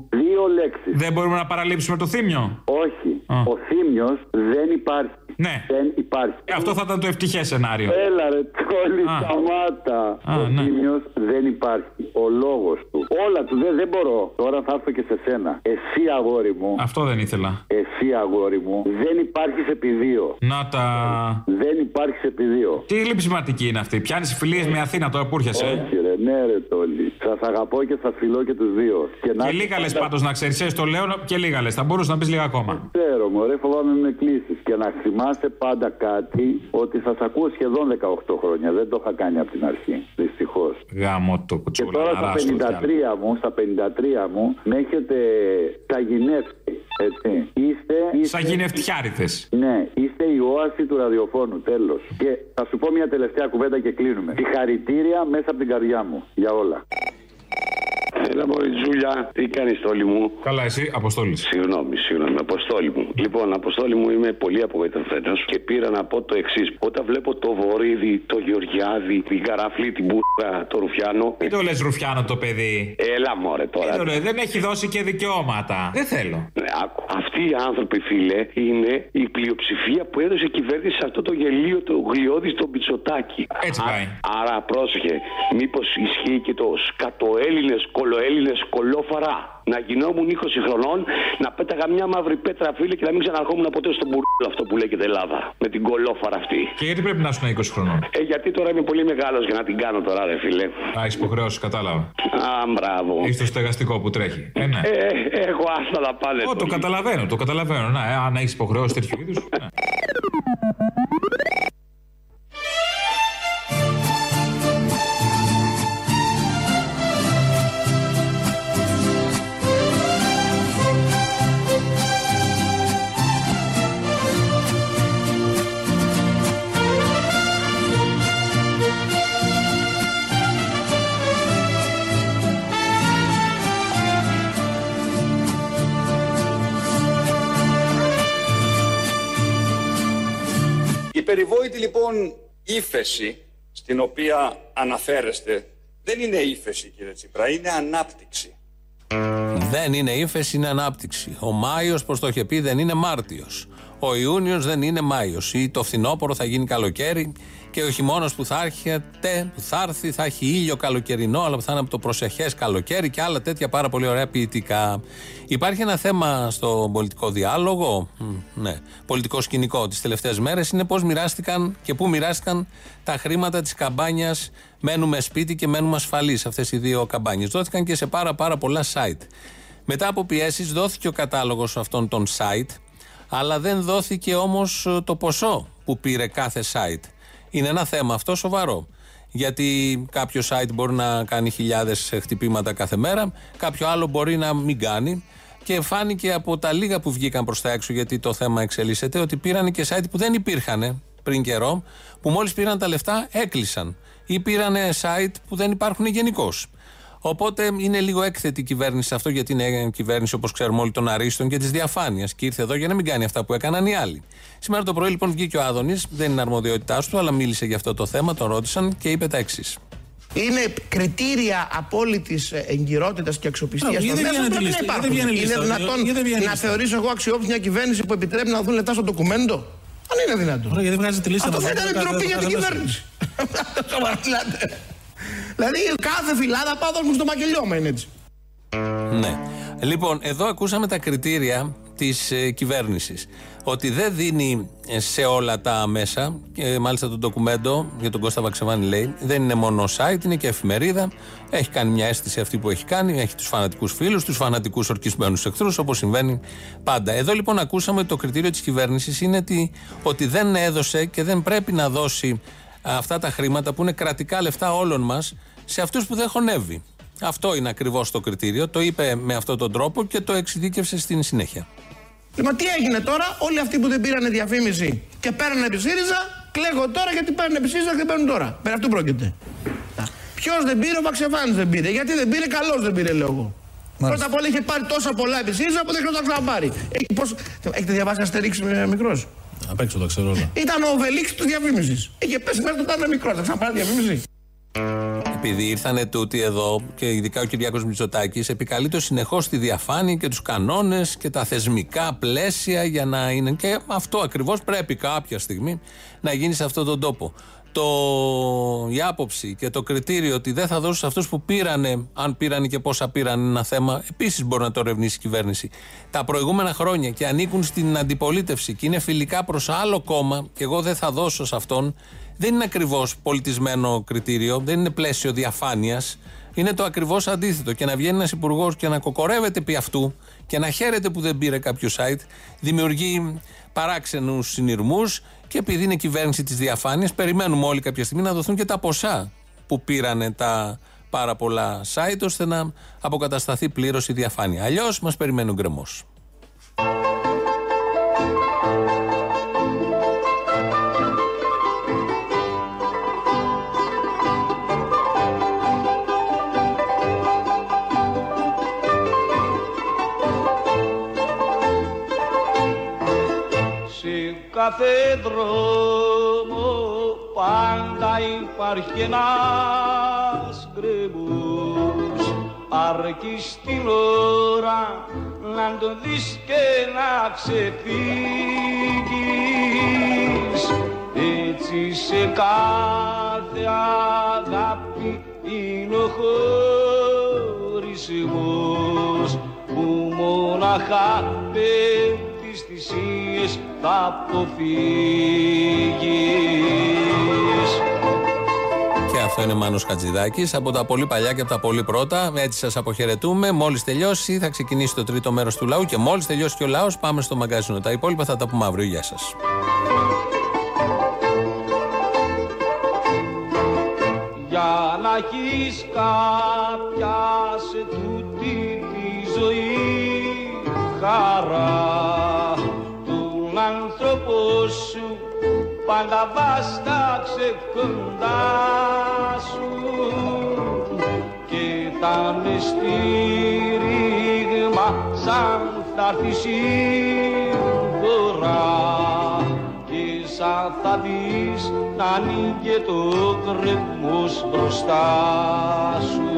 Δύο λέξεις. Δεν μπορούμε να παραλείψουμε το θύμιο; Όχι. Ο θύμιος δεν υπάρχει. Ναι. Δεν υπάρχει. Ε, Αυτό θα ήταν το ευτυχές σενάριο. Έλα ρε τόλι, Α. σταμάτα. Α, ο ναι. θύμιος δεν υπάρχει. Ο λόγος του. Όλα του. Δεν, δεν μπορώ. Τώρα θα έρθω και σε σένα. Εσύ αγόρι μου. Αυτό δεν ήθελα. Εσύ αγόρι μου. Δεν υπάρχεις επί δύο. Να τα. Δεν υπάρχεις επί δύο. Τι γλυψιματική είναι αυτή. Πιάνεις φιλίες με Αθήνα τώρα που έρχεσαι. Όχι ρε, ναι ρε Τόλι. Σας αγαπώ και σας φιλώ και τους δύο. Και να- λίγα λες πάντως να ξέρεις, έτσι το λέω και λίγα λες. Θα μπορούσες να πεις λίγα ακόμα. Ξέρω, μωρέ, φοβάμαι με κλήσεις. Και να θυμάστε πάντα κάτι ότι σας ακούω σχεδόν 18 χρόνια. Δεν το είχα κάνει από την αρχή, δυστυχώς. Γάμο το Και κουτσούλα. τώρα στα 53 μου, στα 53 μου, με έχετε σαγηνεύσει, έτσι. Είστε... είστε... Σαγηνευτιάριδες. Ναι, είστε η όαση του ραδιοφώνου, τέλος. Και θα σου πω μια τελευταία κουβέντα και κλείνουμε. Συγχαρητήρια μέσα από την καρδιά μου, για όλα. Έλα, Μωρή Τζούλια, τι κάνεις, Στόλη μου; Καλά, εσύ, Αποστόλης. Συγγνώμη, συγγνώμη, Αποστόλη μου. Λοιπόν, Αποστόλη μου είμαι πολύ απογοητευμένος και πήρα να πω το εξής. Όταν βλέπω το Βορύδι, το Γεωργιάδη, την Καραφλή, την Μπούρα, το Ρουφιάνο. Μην το λες Ρουφιάνο το παιδί. Έλα, μωρέ τώρα. Δεν, το λέω, δεν έχει δώσει και δικαιώματα. Δεν θέλω. Ναι, άκου. Αυτοί οι άνθρωποι, φίλε, είναι η πλειοψηφία που έδωσε κυβέρνηση σε αυτό το γελίο, το γλιώδη στο Μπιτσοτάκι. Έτσι πάει. Άρα, πρόσεχε, μήπως ισχύει και το σκατοέλληνες, κολοέλληνε, κολόφαρα. Να γινόμουν 20 χρονών, να πέταγα μια μαύρη πέτρα, φίλε, και να μην ξαναρχόμουν ποτέ στον μπουρλό αυτό που λέγεται Ελλάδα. Με την κολόφαρα αυτή. Και γιατί πρέπει να ήσουν 20 χρονών; Ε, γιατί τώρα είμαι πολύ μεγάλος για να την κάνω τώρα, ρε φίλε. Α, έχει υποχρεώσει, κατάλαβα. Α, μπράβο. Έχει το στεγαστικό που τρέχει. Ε, ναι. Ε, έχω άστα να πάνε. Ω, το καταλαβαίνω, το καταλαβαίνω. Να, ε, αν έχεις υποχρεώσει τέτοιου είδους. Ναι. Λοιπόν ύφεση στην οποία αναφέρεστε δεν είναι ύφεση κύριε Τσίπρα, είναι ανάπτυξη. Δεν είναι ύφεση, είναι ανάπτυξη. Ο Μάιος, πώ το είχε πει, δεν είναι Μάρτιος. Ο Ιούνιος δεν είναι Μάιος. Ή το φθινόπωρο θα γίνει καλοκαίρι και ο χειμώνα που θα έρχεται, που θα έρθει, θα έχει ήλιο καλοκαιρινό, αλλά που θα είναι από το προσεχές καλοκαίρι και άλλα τέτοια πάρα πολύ ωραία ποιητικά. Υπάρχει ένα θέμα στο πολιτικό διάλογο, μ, ναι, πολιτικό σκηνικό τις τελευταίες μέρες, είναι πώς μοιράστηκαν και πού μοιράστηκαν τα χρήματα της καμπάνιας Μένουμε σπίτι και μένουμε ασφαλείς. Αυτές οι δύο καμπάνιες. Δόθηκαν και σε πάρα, πάρα πολλά site. Μετά από πιέσεις δόθηκε ο κατάλογος αυτών των site, αλλά δεν δόθηκε όμως το ποσό που πήρε κάθε site. Είναι ένα θέμα αυτό σοβαρό. Γιατί κάποιο site μπορεί να κάνει χιλιάδες χτυπήματα κάθε μέρα, κάποιο άλλο μπορεί να μην κάνει. Και φάνηκε από τα λίγα που βγήκαν προς τα έξω, γιατί το θέμα εξελίσσεται, ότι πήραν και site που δεν υπήρχαν πριν καιρό, που μόλις πήραν τα λεφτά έκλεισαν. Ή πήραν site που δεν υπάρχουν γενικώς. Οπότε είναι λίγο έκθετη η κυβέρνηση σε αυτό, γιατί είναι κυβέρνηση όπως ξέρουμε όλοι των αρίστων και της διαφάνειας. Και ήρθε εδώ για να μην κάνει αυτά που έκαναν οι άλλοι. Σήμερα το πρωί λοιπόν βγήκε ο Άδωνης, δεν είναι αρμοδιότητάς του, αλλά μίλησε για αυτό το θέμα, τον ρώτησαν και είπε τα εξής. Είναι κριτήρια απόλυτης εγκυρότητας και αξιοπιστίας Α, των γιατί δεν μέσων βγαίνει πρέπει να λίστα, υπάρχουν. γιατί δεν βγαίνει Είναι λίστα, δυνατόν γιατί δεν βγαίνει να λίστα. θεωρήσω εγώ αξιόπιστη μια κυβέρνηση που επιτρέπει να δουν λεφτά στο ντοκουμέντο; Αν είναι δυνατόν. Ωραία, γιατί βγάζετε λίστα Αυτό με θα ήταν κάθε- ντροπή για την κάθε κυβέρνηση. Σοβαρά μιλάτε. Δηλαδή κάθε φυλάδα πάω μου στο μακελιώμα είναι έτσι. Ναι. Λοιπόν, εδώ ακούσαμε τα κριτήρια της ε, κυβέρνησης. Ότι δεν δίνει ε, σε όλα τα μέσα, και μάλιστα το ντοκουμέντο για τον Κώστα Βαξεβάνη λέει, δεν είναι μόνο site, είναι και εφημερίδα. Έχει κάνει μια αίσθηση αυτή που έχει κάνει, έχει τους φανατικούς φίλους, τους φανατικούς ορκισμένους εχθρούς, όπως συμβαίνει πάντα. Εδώ λοιπόν ακούσαμε ότι το κριτήριο της κυβέρνησης είναι ότι, ότι δεν έδωσε και δεν πρέπει να δώσει αυτά τα χρήματα που είναι κρατικά λεφτά όλων μας σε αυτούς που δεν χωνεύει. Αυτό είναι ακριβώς το κριτήριο. Το είπε με αυτόν τον τρόπο και το εξειδίκευσε στην συνέχεια. Μα τι έγινε τώρα, όλοι αυτοί που δεν πήραν διαφήμιση και πέρανε επί ΣΥΡΙΖΑ, κλαίγω τώρα γιατί παίρνουν επί ΣΥΡΙΖΑ και δεν παίρνουν τώρα. Περί αυτού πρόκειται. Ποιος δεν πήρε, ο Βαξεβάνη δεν πήρε. Γιατί δεν πήρε, καλός δεν πήρε, λέω εγώ. Πρώτα απ' όλα είχε πάρει τόσα πολλά επί ΣΥΡΙΖΑ που δεν χρειάζεται να ξαναπάρει. Έχει, πώς... Έχετε διαβάσει Αστερίξ μικρός; Απ' έξω τα ξέρω όλα. Ήταν ο Βελίξ τη διαφήμισης. Είχε πέσει μέσα του ήταν μικρό. Θα ξαναπάρει διαφήμιση. Επειδή ήρθαν τούτοι εδώ και ειδικά ο Κυριάκος Μητσοτάκης, επικαλείται συνεχώς τη διαφάνεια και τους κανόνες και τα θεσμικά πλαίσια για να είναι. Και αυτό ακριβώς πρέπει κάποια στιγμή να γίνει σε αυτόν τον τόπο. Το, η άποψη και το κριτήριο ότι δεν θα δώσουν σε αυτούς που πήρανε, αν πήρανε και πόσα πήραν, ένα θέμα, επίσης μπορεί να το ερευνήσει η κυβέρνηση. Τα προηγούμενα χρόνια και ανήκουν στην αντιπολίτευση και είναι φιλικά προς άλλο κόμμα, και εγώ δεν θα δώσω σε αυτόν, δεν είναι ακριβώς πολιτισμένο κριτήριο, δεν είναι πλαίσιο διαφάνειας. Είναι το ακριβώς αντίθετο. Και να βγαίνει ένας υπουργός και να κοκορεύεται επί αυτού και να χαίρεται που δεν πήρε κάποιο site, δημιουργεί παράξενους συνειρμούς και επειδή είναι κυβέρνηση της διαφάνειας, περιμένουμε όλοι κάποια στιγμή να δοθούν και τα ποσά που πήρανε τα πάρα πολλά site ώστε να αποκατασταθεί πλήρως η διαφάνεια. Αλλιώς μας περιμένει ο γκρεμός. Κάθε δρόμο πάντα υπάρχει ένας γκρεμός. Αρκεί στην ώρα να το δεις και να ξεφύγεις. Έτσι σε κάθε αγάπη είναι ο χωρισμός που μόναχα πέφτεις θυσίες θα αποφύγεις Και αυτό είναι Μάνος Χατζηδάκης από τα πολύ παλιά και από τα πολύ πρώτα. Έτσι σας αποχαιρετούμε. Μόλις τελειώσει θα ξεκινήσει το τρίτο μέρος του λαού και μόλις τελειώσει και ο λαός πάμε στο μαγκαζίνο. Τα υπόλοιπα θα τα πούμε αύριο. Γεια σας. για να έχεις κάποια σε τούτη τη ζωή χαρά του άνθρωπου σου πάντα βάσταξε κοντά σου και θα με στήριγμα σαν θα έρθεις η φορά και σαν θα δεις να ανοίγει το κρεμός μπροστά σου.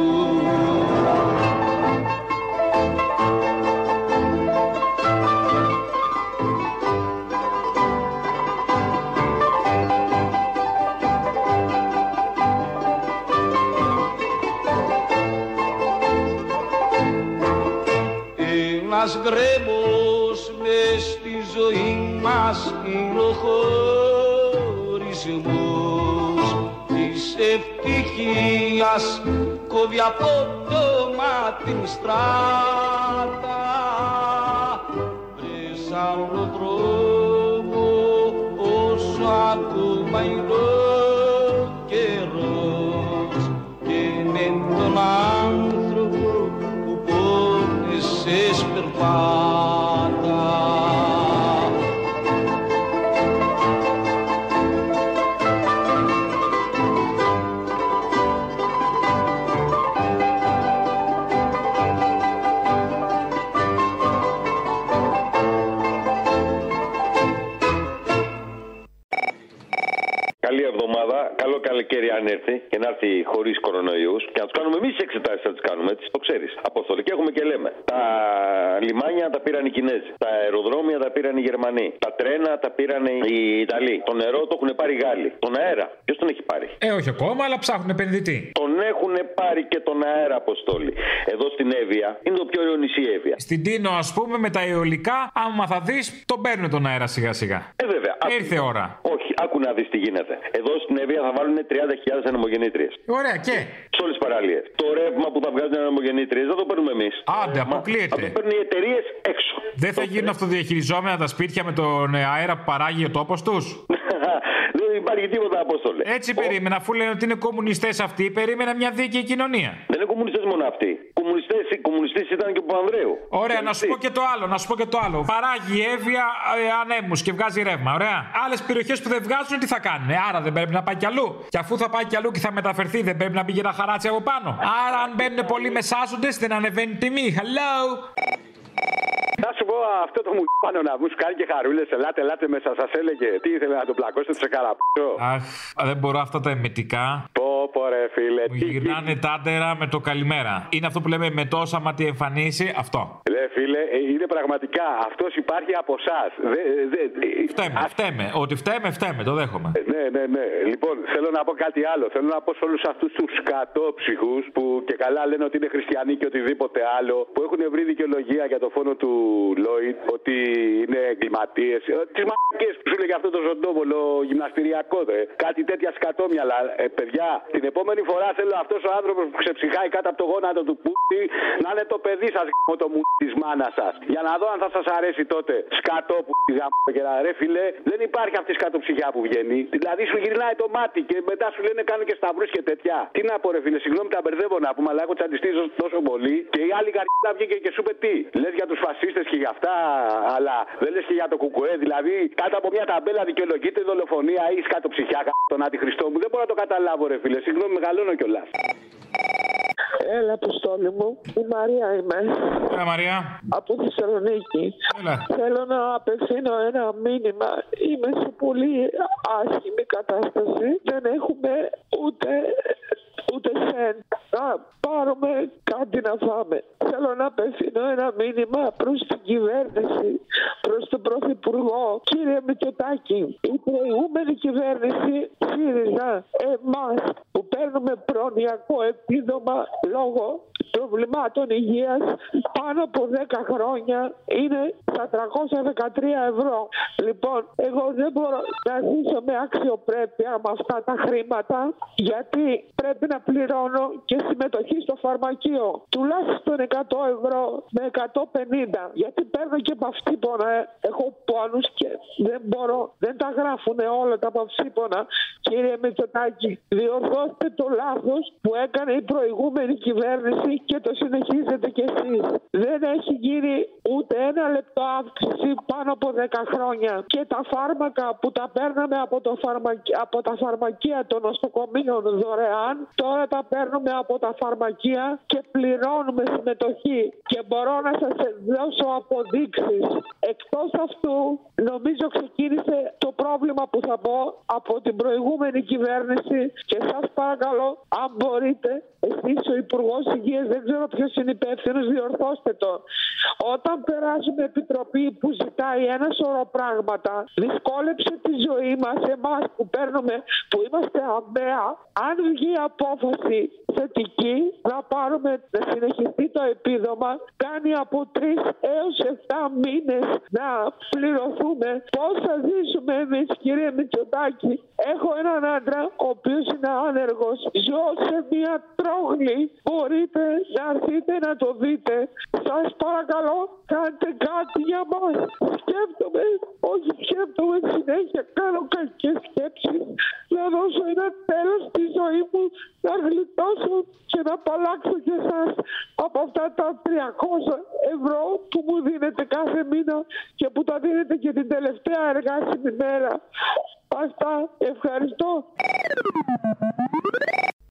Ένας γκρέμος μες στη ζωή μας είναι ο χωρισμός της ευτυχίας κόβει από το μάτι την στράτα καλοκαίρι αν έρθει και να έρθει χωρίς κορονοϊούς και να τους κάνουμε εμείς τις εξετάσεις, θα τις κάνουμε έτσι, το ξέρεις. Αποστολή και έχουμε και λέμε. Τα λιμάνια τα πήραν οι Κινέζοι. Τα αεροδρόμια τα πήραν οι Γερμανοί. Τα τρένα τα πήραν οι Ιταλοί. Το νερό το έχουν πάρει οι Γάλλοι. Τον αέρα, ποιος τον έχει πάρει; Ε, όχι ακόμα, αλλά ψάχνουν επενδυτή. Τον έχουν πάρει και τον αέρα, Αποστόλη. Εδώ στην Εύβοια είναι το πιο ωραίο νησί η Εύβοια. Στην Τίνο, ας πούμε, με τα αιωλικά, άμα θα δεις, τον παίρνουν τον αέρα σιγά σιγά. Ε, βέβαια. Ήρθε ώρα. Όχι, άκου να δεις τι γίνεται. Εδώ στην Εύβοια θα βάλουν 30.000 ανεμογεννήτριες. Ωραία, και; Σε όλες τις παραλίες. Το ρεύμα που θα βγάζουν ανεμογεννήτριες δεν το παίρνουμε εμείς. Άντε, αποκλείεται. Θα το παίρνουν οι εταιρείες έξω. Δεν θα γίνουν αυτοδιαχειριζόμενα τα σπίτια με τον ε, αέρα που παράγει ο τόπος τους; δεν υπάρχει τίποτα απόστολε. Έτσι περίμενα, αφού λένε ότι είναι κομμουνιστές αυτοί, περίμενα μια δίκαιη κοινωνία. Δεν είναι κομμουνιστές μόνο αυτοί. Κομμουνιστέ κομμουνιστές ήταν και ο Παπανδρέου. Ωραία, να σου πω και το άλλο, να σου πω και το άλλο. Παράγει εύβοια ε, ανέμους και βγάζει ρεύμα, ωραία. Άλλες περιοχές που δεν βγάζουν, τι θα κάνουν. Άρα δεν πρέπει να πάει κι αλλού. Και αφού θα πάει κι αλλού και θα μεταφερθεί, δεν πρέπει να πήγε ένα χαράτσι από πάνω. Άρα, αν μπαίνουν πολλοί μεσάζοντες, δεν ανεβαίνει η τιμή. Hello! Να σου πω αυτό το μου πάνω να μου σου κάνει και χαρούλες. Ελάτε, ελάτε μέσα. Σας έλεγε τι ήθελε να τον πλακώσετε σε καραπούζο. Αχ, δεν μπορώ αυτά τα εμετικά. Πω, πω, ρε φίλε. Μου γυρνάνε τάντερα με το καλημέρα. Είναι αυτό που λέμε με τόσα μα τη εμφανίσει, αυτό. Ρε φίλε, ε, είναι πραγματικά αυτός υπάρχει από εσάς. Φταίμε, φταίμε. Ότι φταίμε, φταίμε, το δέχομαι. Ναι, ναι, ναι. Λοιπόν, θέλω να πω κάτι άλλο. Θέλω να πω σε όλους αυτούς τους σκατόψυχου που και καλά λένε ότι είναι χριστιανοί και οτιδήποτε άλλο, που έχουν βρει δικαιολογία για το φόνο του Λόιτ, ότι είναι εγκληματίες. Τις μαρκέ που σου λέγε αυτό το ζωντόβολο γυμναστηριακός, δε. Κάτι τέτοια σκατόμυαλα. Ε, παιδιά, την επόμενη φορά θέλω αυτός ο άνθρωπος που ξεψυχάει κάτω από το γόνατο του πούτι να είναι το παιδί σας με το μου της μάνας σας. Για να δω αν θα σας αρέσει τότε. Σκατό που τη γάμο και να ρε φιλέ, δεν υπάρχει αυτή η σκατοψυχιά που βγαίνει. Δηλαδή σου γυρνάει το μάτι και μετά σου λένε κάνω και σταυρούς και τέτοια. Τι να πω, ρε φίλε, συγγνώμη τα μπερδεύω να πούμε, αλλά έχω τσαντιστεί τόσο πολύ και η άλλη καρδιά βγήκε και σου είπε τι. Λες για τους φασίστες και για αυτά, αλλά δεν λες και για το κουκουέ. Δηλαδή κάτω από μια ταμπέλα δικαιολογείται δολοφονία ή σκατοψυχιά τον αντιχριστό μου. Δεν μπορώ να το καταλάβω, ρε φίλε. Συγγνώμη, μεγαλώνω κιόλας. Έλα, Αποστόλη μου. Η Μαρία είμαι. Έλα, Μαρία. Από Θεσσαλονίκη. Έλα. Θέλω να απευθύνω ένα μήνυμα. Είμαι σε πολύ άσχημη κατάσταση. Δεν έχουμε ούτε ούτε σεν να πάρουμε κάτι να φάμε. Θέλω να απευθύνω ένα μήνυμα προς την κυβέρνηση, προς τον Πρωθυπουργό. Κύριε Μητσοτάκη, η προηγούμενη κυβέρνηση ΣΥΡΙΖΑ εμάς που παίρνουμε προνοιακό επίδομα λόγω προβλημάτων υγείας πάνω από 10 χρόνια είναι στα 313 ευρώ. Λοιπόν, εγώ δεν μπορώ να ζήσω με αξιοπρέπεια με αυτά τα χρήματα γιατί πρέπει να πληρώνω και συμμετοχή στο φαρμακείο τουλάχιστον 100 ευρώ με 150 γιατί παίρνω και παυστήπονα. ε. Έχω πόνους και δεν μπορώ, δεν τα γράφουν όλα τα παυσίπονα. Κύριε Μητσοτάκη, διορθώστε το λάθος που έκανε η προηγούμενη κυβέρνηση και το συνεχίζετε κι εσείς. Δεν έχει γίνει ούτε ένα λεπτό αύξηση πάνω από 10 χρόνια. Και τα φάρμακα που τα παίρναμε από, το φαρμακ- από τα φαρμακεία των νοσοκομείων δωρεάν, τώρα τα παίρνουμε από τα φαρμακεία και πληρώνουμε συμμετοχή. Και μπορώ να σας δώσω αποδείξεις. Εκτός αυτού, νομίζω ξεκίνησε το πρόβλημα που θα πω από την προηγούμενη κυβέρνηση και σας παρακαλώ, αν μπορείτε, εσείς ο Υπουργός Υγείας, δεν ξέρω ποιος είναι υπεύθυνος, διορθώστε το. Όταν περάσουμε επιτροπή που ζητάει ένα σωρό πράγματα, δυσκόλεψε τη ζωή μας εμάς που παίρνουμε, που είμαστε αμαία, αν βγει απόφαση θετική να πάρουμε να συνεχιστεί το επίδομα, κάνει από τρεις έως 7 μήνες να πληρωθούμε. Πώς θα ζήσουμε εμείς κύριε Μητσοτάκη; Έχω έναν άντρα ο οποίος είναι άνεργος. Ζω σε μια τρόγλη. Μπορείτε να έρθετε να το δείτε. Σας παρακαλώ κάντε κάτι για μας. Σκέφτομαι, όχι σκέφτομαι συνέχεια, κάνω κακές σκέψεις. Να δώσω ένα τέλος στη ζωή μου, να γλιτώσω και να απαλλάξω και εσάς από αυτά τα 300 ευρώ που μου δίνετε κάθε μήνα και που τα δίνετε και την τελευταία εργάσιμη μέρα. Αυτά. Ευχαριστώ.